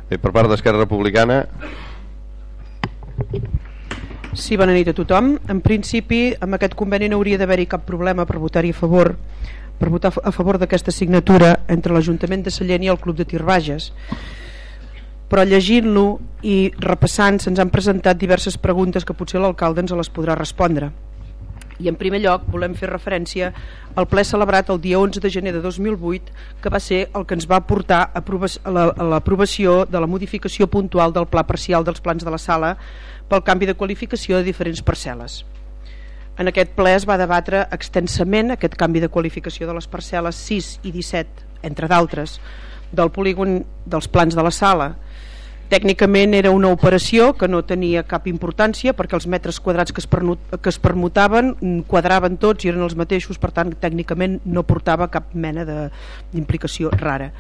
Bé, per part d'Esquerra Republicana Sí, bona nit a tothom. En principi, amb aquest conveni no hauria d'haver-hi cap problema per votar-hi a favor per votar a favor d'aquesta signatura entre l'Ajuntament de Sallent i el Club de Tir Bages. Però llegint-lo i repassant se'ns han presentat diverses preguntes que potser l'alcalde ens les podrà respondre. I en primer lloc volem fer referència al ple celebrat el dia 11 de gener de 2008 que va ser el que ens va portar a l'aprovació de la modificació puntual del pla parcial dels plans de la sala pel canvi de qualificació de diferents parcel·les. En aquest ple es va debatre extensament aquest canvi de qualificació de les parcel·les 6 i 17, entre d'altres, del polígon dels plans de la sala. Tècnicament era una operació que no tenia cap importància perquè els metres quadrats que es, que es permutaven quadraven tots i eren els mateixos, per tant tècnicament no portava cap mena d'implicació rara.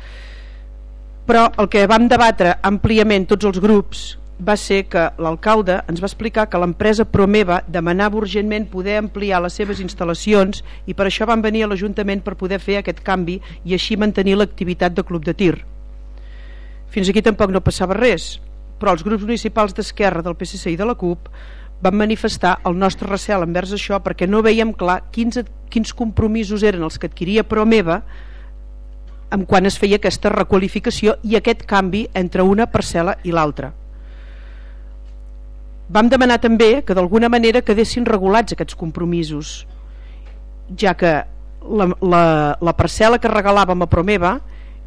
Però el que vam debatre àmpliament tots els grups va ser que l'alcalde ens va explicar que l'empresa Promeva demanava urgentment poder ampliar les seves instal·lacions i per això van venir a l'Ajuntament per poder fer aquest canvi i així mantenir l'activitat de club de tir. Fins aquí tampoc no passava res, però els grups municipals d'Esquerra, del PSC i de la CUP van manifestar el nostre recel envers això perquè no veiem clar quins, quins compromisos eren els que adquiria Promeva amb quan es feia aquesta requalificació i aquest canvi entre una parcel·la i l'altra. Vam demanar també que d'alguna manera quedessin regulats aquests compromisos, ja que la, la, la parcel·la que regalàvem a Promeva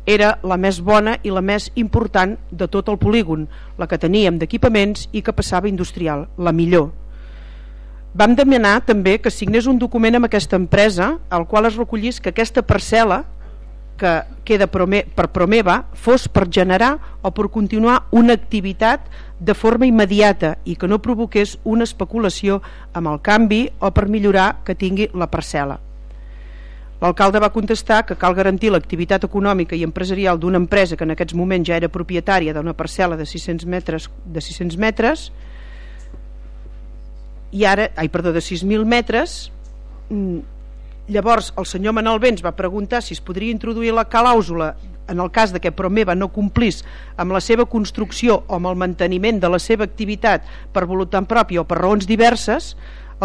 era la més bona i la més important de tot el polígon, la que teníem d'equipaments i que passava industrial, la millor. Vam demanar també que signés un document amb aquesta empresa al qual es recollís que aquesta parcel·la que queda per Promeva fos per generar o per continuar una activitat de forma immediata i que no provoqués una especulació amb el canvi o per millorar que tingui la parcel·la. L'alcalde va contestar que cal garantir l'activitat econòmica i empresarial d'una empresa que en aquests moments ja era propietària d'una parcel·la de 600 metres, de 600 metres i ara, ai, perdó, de 6.000 metres mm, llavors el senyor Manol Vents va preguntar si es podria introduir la clàusula en el cas de que Promeva no complís amb la seva construcció o amb el manteniment de la seva activitat per voluntat pròpia o per raons diverses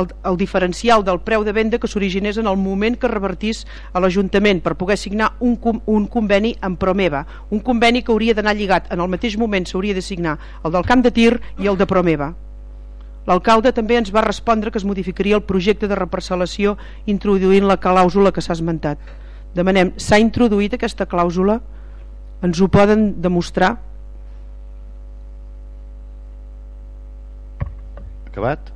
el, el diferencial del preu de venda que s'originés en el moment que revertís a l'Ajuntament per poder signar un, un conveni amb Promeva un conveni que hauria d'anar lligat en el mateix moment s'hauria de signar el del camp de tir i el de Promeva L'alcalde també ens va respondre que es modificaria el projecte de reparcel·lació introduint la clàusula que s'ha esmentat. Demanem, s'ha introduït aquesta clàusula? Ens ho poden demostrar? Acabat?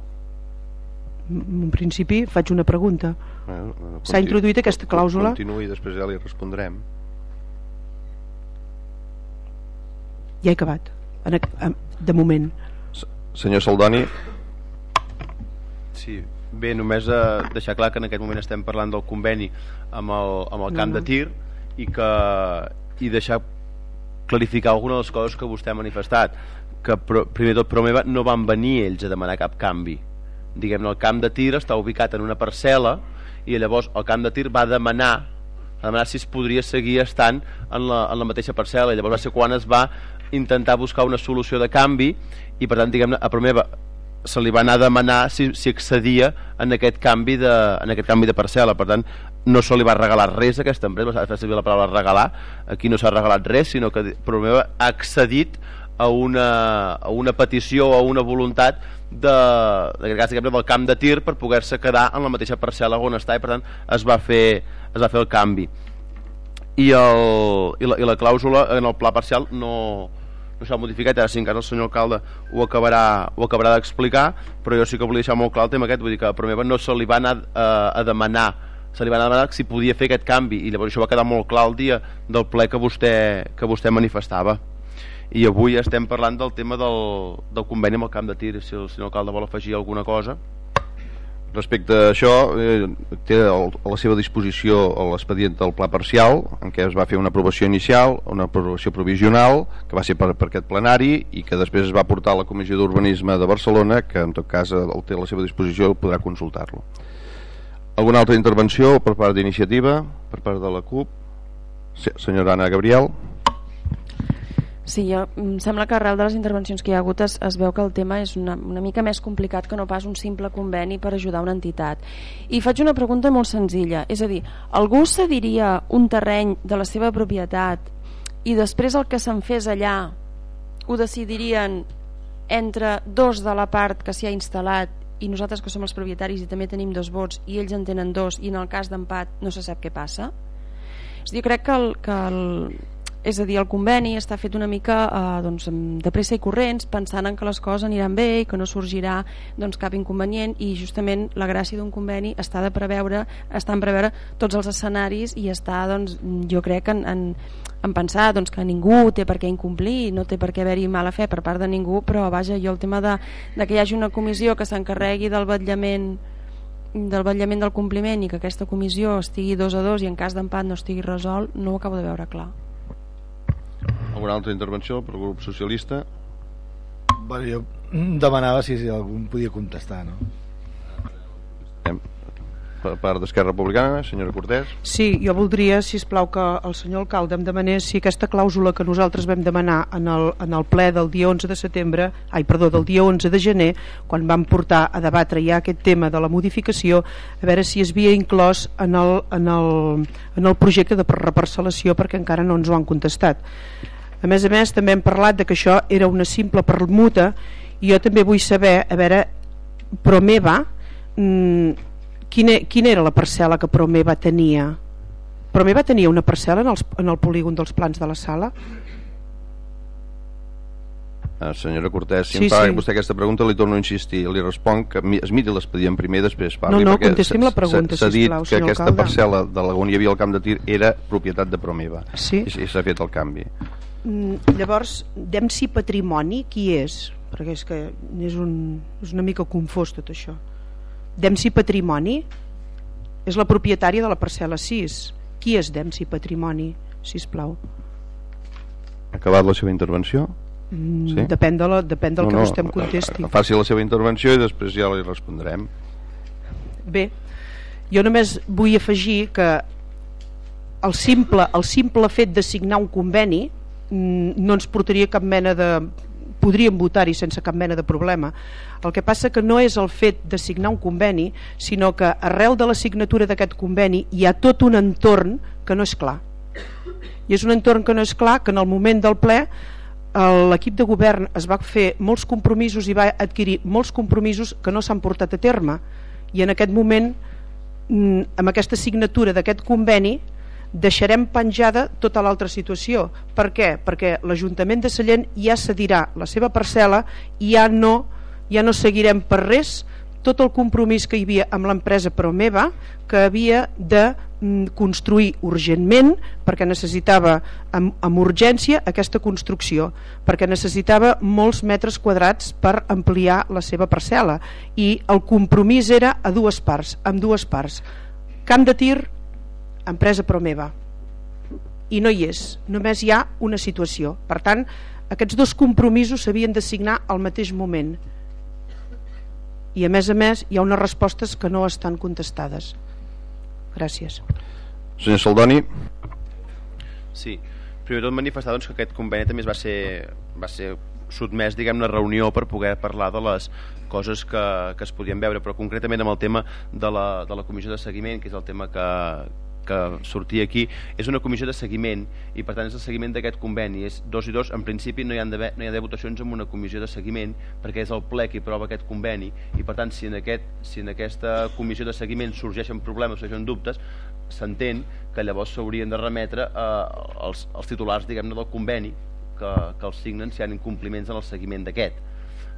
En principi faig una pregunta. Bueno, S'ha introduït aquesta clàusula? Continuï i després ja li respondrem. Ja he acabat. De moment. Senyor Saldoni, Sí, bé, només eh, deixar clar que en aquest moment estem parlant del conveni amb el, amb el No, camp no. de tir i, que, i deixar clarificar alguna de les coses que vostè ha manifestat que pro, primer tot Promeva no van venir ells a demanar cap canvi diguem-ne el camp de tir està ubicat en una parcel·la i llavors el camp de tir va demanar a demanar si es podria seguir estant en la, en la mateixa parcel·la i llavors va ser quan es va intentar buscar una solució de canvi i per tant diguem-ne a Promeva se li va anar a demanar si, si accedia en aquest canvi de, en aquest canvi de parcel·la. Per tant no se li va regalar res a aquesta empresa fer servir la paraula regalar. Aquí no s'ha regalat res sinó que Promeva ha accedit a una, a una petició o a una voluntat de, de cas, del camp de tir per poder-se quedar en la mateixa parcel·la on està i per tant es va fer, es va fer el canvi. I, el, i, la, i la clàusula en el pla parcial no, no s'ha modificat, ara si encara el senyor alcalde ho acabarà, acabarà d'explicar però jo sí que volia deixar molt clar el tema aquest vull dir que a Promeva no se li va anar a, a demanar se li va demanar si podia fer aquest canvi i llavors això va quedar molt clar el dia del ple que vostè, que vostè manifestava. I avui estem parlant del tema del, del conveni amb el camp de tir si el senyor alcalde vol afegir alguna cosa Respecte a això, eh, té a la seva disposició l'expedient del pla parcial, en què es va fer una aprovació inicial, una aprovació provisional, que va ser per, per aquest plenari, i que després es va portar a la Comissió d'Urbanisme de Barcelona, que en tot cas el té a la seva disposició podrà consultar-lo. Alguna altra intervenció per part d'iniciativa, per part de la CUP? Sí, senyora Anna Gabriel. Sí, jo, em sembla que arrel de les intervencions que hi ha hagut es, es veu que el tema és una, una mica més complicat que no pas un simple conveni per ajudar una entitat. I faig una pregunta molt senzilla, és a dir, algú cediria un terreny de la seva propietat i després el que se'n fes allà ho decidirien entre dos de la part que s'hi ha instal·lat i nosaltres que som els propietaris i també tenim dos vots i ells en tenen dos i en el cas d'empat no se sap què passa? És dir, crec que el, que el, és a dir, el conveni està fet una mica eh, doncs, de pressa i corrents, pensant en que les coses aniran bé i que no sorgirà doncs, cap inconvenient i justament la gràcia d'un conveni està de preveure, està en preveure tots els escenaris i està, doncs, jo crec, en, en, en pensar doncs, que ningú té per què incomplir, no té per què haver-hi mala fe per part de ningú, però vaja, jo el tema de, de que hi hagi una comissió que s'encarregui del vetllament del vetllament del compliment i que aquesta comissió estigui dos a dos i en cas d'empat no estigui resolt, no ho acabo de veure clar. Alguna altra intervenció per grup socialista? Bueno, jo demanava si, si algú podia contestar, no? Per part d'Esquerra Republicana, senyora Cortés. Sí, jo voldria, si plau que el senyor alcalde em demanés si aquesta clàusula que nosaltres vam demanar en el, en el ple del dia 11 de setembre, ai, perdó, del dia 11 de gener, quan vam portar a debatre ja aquest tema de la modificació, a veure si es havia inclòs en el, en el, en el projecte de reparcel·lació perquè encara no ens ho han contestat. A més a més, també hem parlat de que això era una simple permuta i jo també vull saber, a veure, Promeva, mmm, quina, quina era la parcel·la que Promeva tenia? Promeva tenia una parcel·la en, els, en el polígon dels plans de la sala? Uh, senyora Cortés, si sí, em fa sí. vostè aquesta pregunta li torno a insistir, li responc que es miri l'expedient primer i després parli No, no, perquè la pregunta, s'ha dit sisplau, que aquesta alcalde. parcel·la de la on hi havia el camp de tir era propietat de Promeva Sí. i, i s'ha fet el canvi llavors, Demsi Patrimoni, qui és? Perquè és que és, un, és una mica confós tot això. Demsi Patrimoni és la propietària de la parcel·la 6. Qui és Demsi Patrimoni, si plau? ha acabat la seva intervenció? Mm, Sí? Depèn, de la, depèn del No, que no, vostè em contesti. faci la seva intervenció i després ja li respondrem Bé, jo només vull afegir que el simple, el simple fet de signar un conveni mm, no ens portaria cap mena de podríem votar-hi sense cap mena de problema. El que passa que no és el fet de signar un conveni sinó que arrel de la signatura d'aquest conveni hi ha tot un entorn que no és clar. I és un entorn que no és clar que en el moment del ple eh, l'equip de govern es va fer molts compromisos i va adquirir molts compromisos que no s'han portat a terme. I en aquest moment mm, amb aquesta signatura d'aquest conveni deixarem penjada tota l'altra situació. Per què? Perquè l'Ajuntament de Sallent ja cedirà la seva parcel·la i ja no, ja no seguirem per res tot el compromís que hi havia amb l'empresa Promeva que havia de mm, construir urgentment perquè necessitava amb, amb urgència aquesta construcció perquè necessitava molts metres quadrats per ampliar la seva parcel·la i el compromís era a dues parts, amb dues parts Camp de Tir empresa Promeva i no hi és, només hi ha una situació. Per tant, aquests dos compromisos s'havien de signar al mateix moment. I a més a més hi ha unes respostes que no estan contestades. Gràcies. Senyor Saldoni. Sí, primer tot manifestar doncs, que aquest conveni també es va ser, va ser sotmès diguem una reunió per poder parlar de les coses que, que es podien veure, però concretament amb el tema de la, de la comissió de seguiment, que és el tema que, que sortia aquí, és una comissió de seguiment i per tant és el seguiment d'aquest conveni. És dos i dos, en principi no hi han no hi ha votacions en una comissió de seguiment perquè és el ple qui prova aquest conveni i per tant si en, aquest, si en aquesta comissió de seguiment sorgeixen problemes, sorgeixen dubtes s'entén que llavors s'haurien de remetre eh, els, els titulars diguem-ne del conveni que, que els signen si hi ha incompliments en el seguiment d'aquest.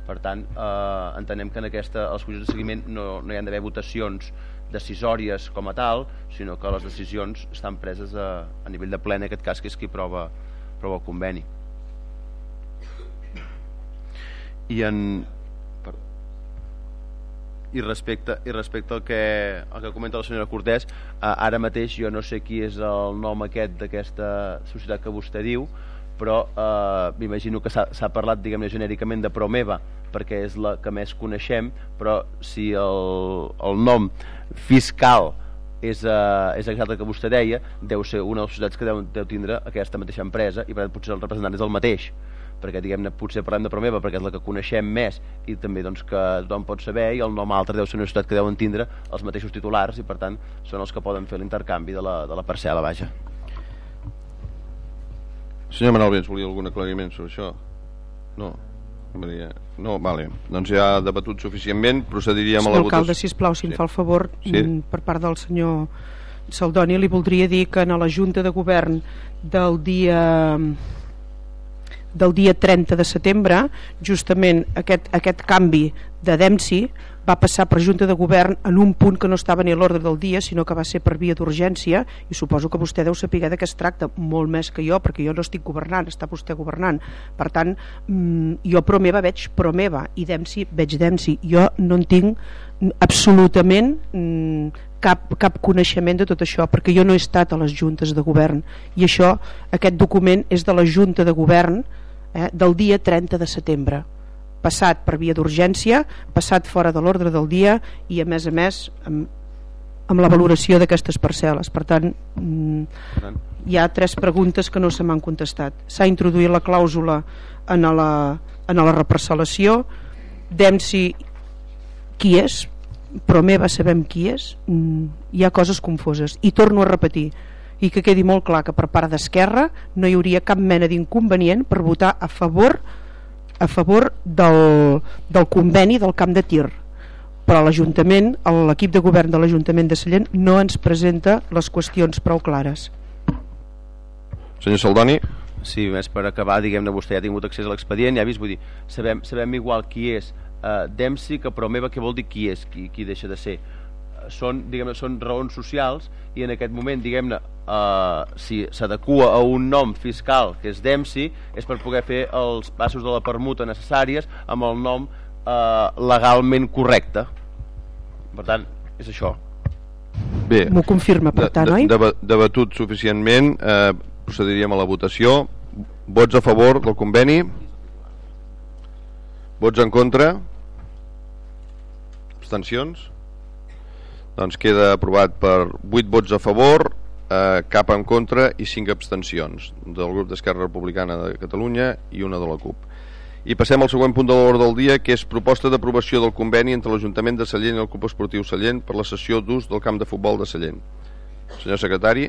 Per tant eh, entenem que en aquesta, els comissions de seguiment no, no hi han d'haver votacions decisòries com a tal sinó que les decisions estan preses a, a nivell de ple en aquest cas que és qui prova, prova el conveni. I en i respecte, i respecte al que, al que comenta la senyora Cortés eh, ara mateix jo no sé qui és el nom aquest d'aquesta societat que vostè diu però eh, m'imagino que s'ha parlat diguem-ne genèricament de Promeva perquè és la que més coneixem però si el, el nom fiscal és, uh, és exacte que vostè deia deu ser una de les societats que deu, deu tindre aquesta mateixa empresa i per tant potser el representant és el mateix perquè diguem-ne potser parlem de Promeva perquè és la que coneixem més i també doncs, que tothom pot saber i el nom altre deu ser una societat que deuen tindre els mateixos titulars i per tant són els que poden fer l'intercanvi de, la, de la parcel·la vaja Senyor Manol, ens volia algun aclariment sobre això? No. No, vale. Doncs ja ha debatut suficientment, procediríem senyor a la votació. alcalde, sisplau, si em sí. fa el favor, sí. mm, per part del senyor Saldoni, li voldria dir que en la Junta de Govern del dia del dia 30 de setembre, justament aquest, aquest canvi de DEMSI va passar per Junta de Govern en un punt que no estava ni a l'ordre del dia, sinó que va ser per via d'urgència, i suposo que vostè deu saber de què es tracta, molt més que jo, perquè jo no estic governant, està vostè governant. Per tant, mm, jo Promeva veig Promeva, i Demsi veig Demsi. Jo no en tinc absolutament mm, cap, cap coneixement de tot això, perquè jo no he estat a les juntes de govern, i això, aquest document és de la Junta de Govern eh, del dia 30 de setembre passat per via d'urgència, passat fora de l'ordre del dia i a més a més amb, amb la valoració d'aquestes parcel·les. Per tant, mm, hi ha tres preguntes que no se m'han contestat. S'ha introduït la clàusula en la, en la reparcel·lació, d'EMSI qui és, però meva sabem qui és, mm, hi ha coses confoses. I torno a repetir, i que quedi molt clar que per part d'Esquerra no hi hauria cap mena d'inconvenient per votar a favor a favor del, del conveni del camp de tir. Però l'Ajuntament, l'equip de govern de l'Ajuntament de Sallent no ens presenta les qüestions prou clares. Senyor Saldoni? Sí, més per acabar, diguem-ne, vostè ja ha tingut accés a l'expedient, ja ha vist, vull dir, sabem, sabem igual qui és. Eh, Dempsey que Promeva, què vol dir qui és, qui, qui deixa de ser són, diguem són raons socials i en aquest moment, diguem-ne, uh, si s'adequa a un nom fiscal que és Dempsey, és per poder fer els passos de la permuta necessàries amb el nom uh, legalment correcte. Per tant, és això. Bé, m'ho confirma, per tant, oi? De, de, debatut suficientment, eh, procediríem a la votació. Vots a favor del conveni? Vots en contra? Abstencions? Doncs queda aprovat per 8 vots a favor, eh, cap en contra i 5 abstencions del grup d'Esquerra Republicana de Catalunya i una de la CUP. I passem al següent punt de l'ordre del dia, que és proposta d'aprovació del conveni entre l'Ajuntament de Sallent i el Club Esportiu Sallent per la sessió d'ús del camp de futbol de Sallent. Senyor secretari.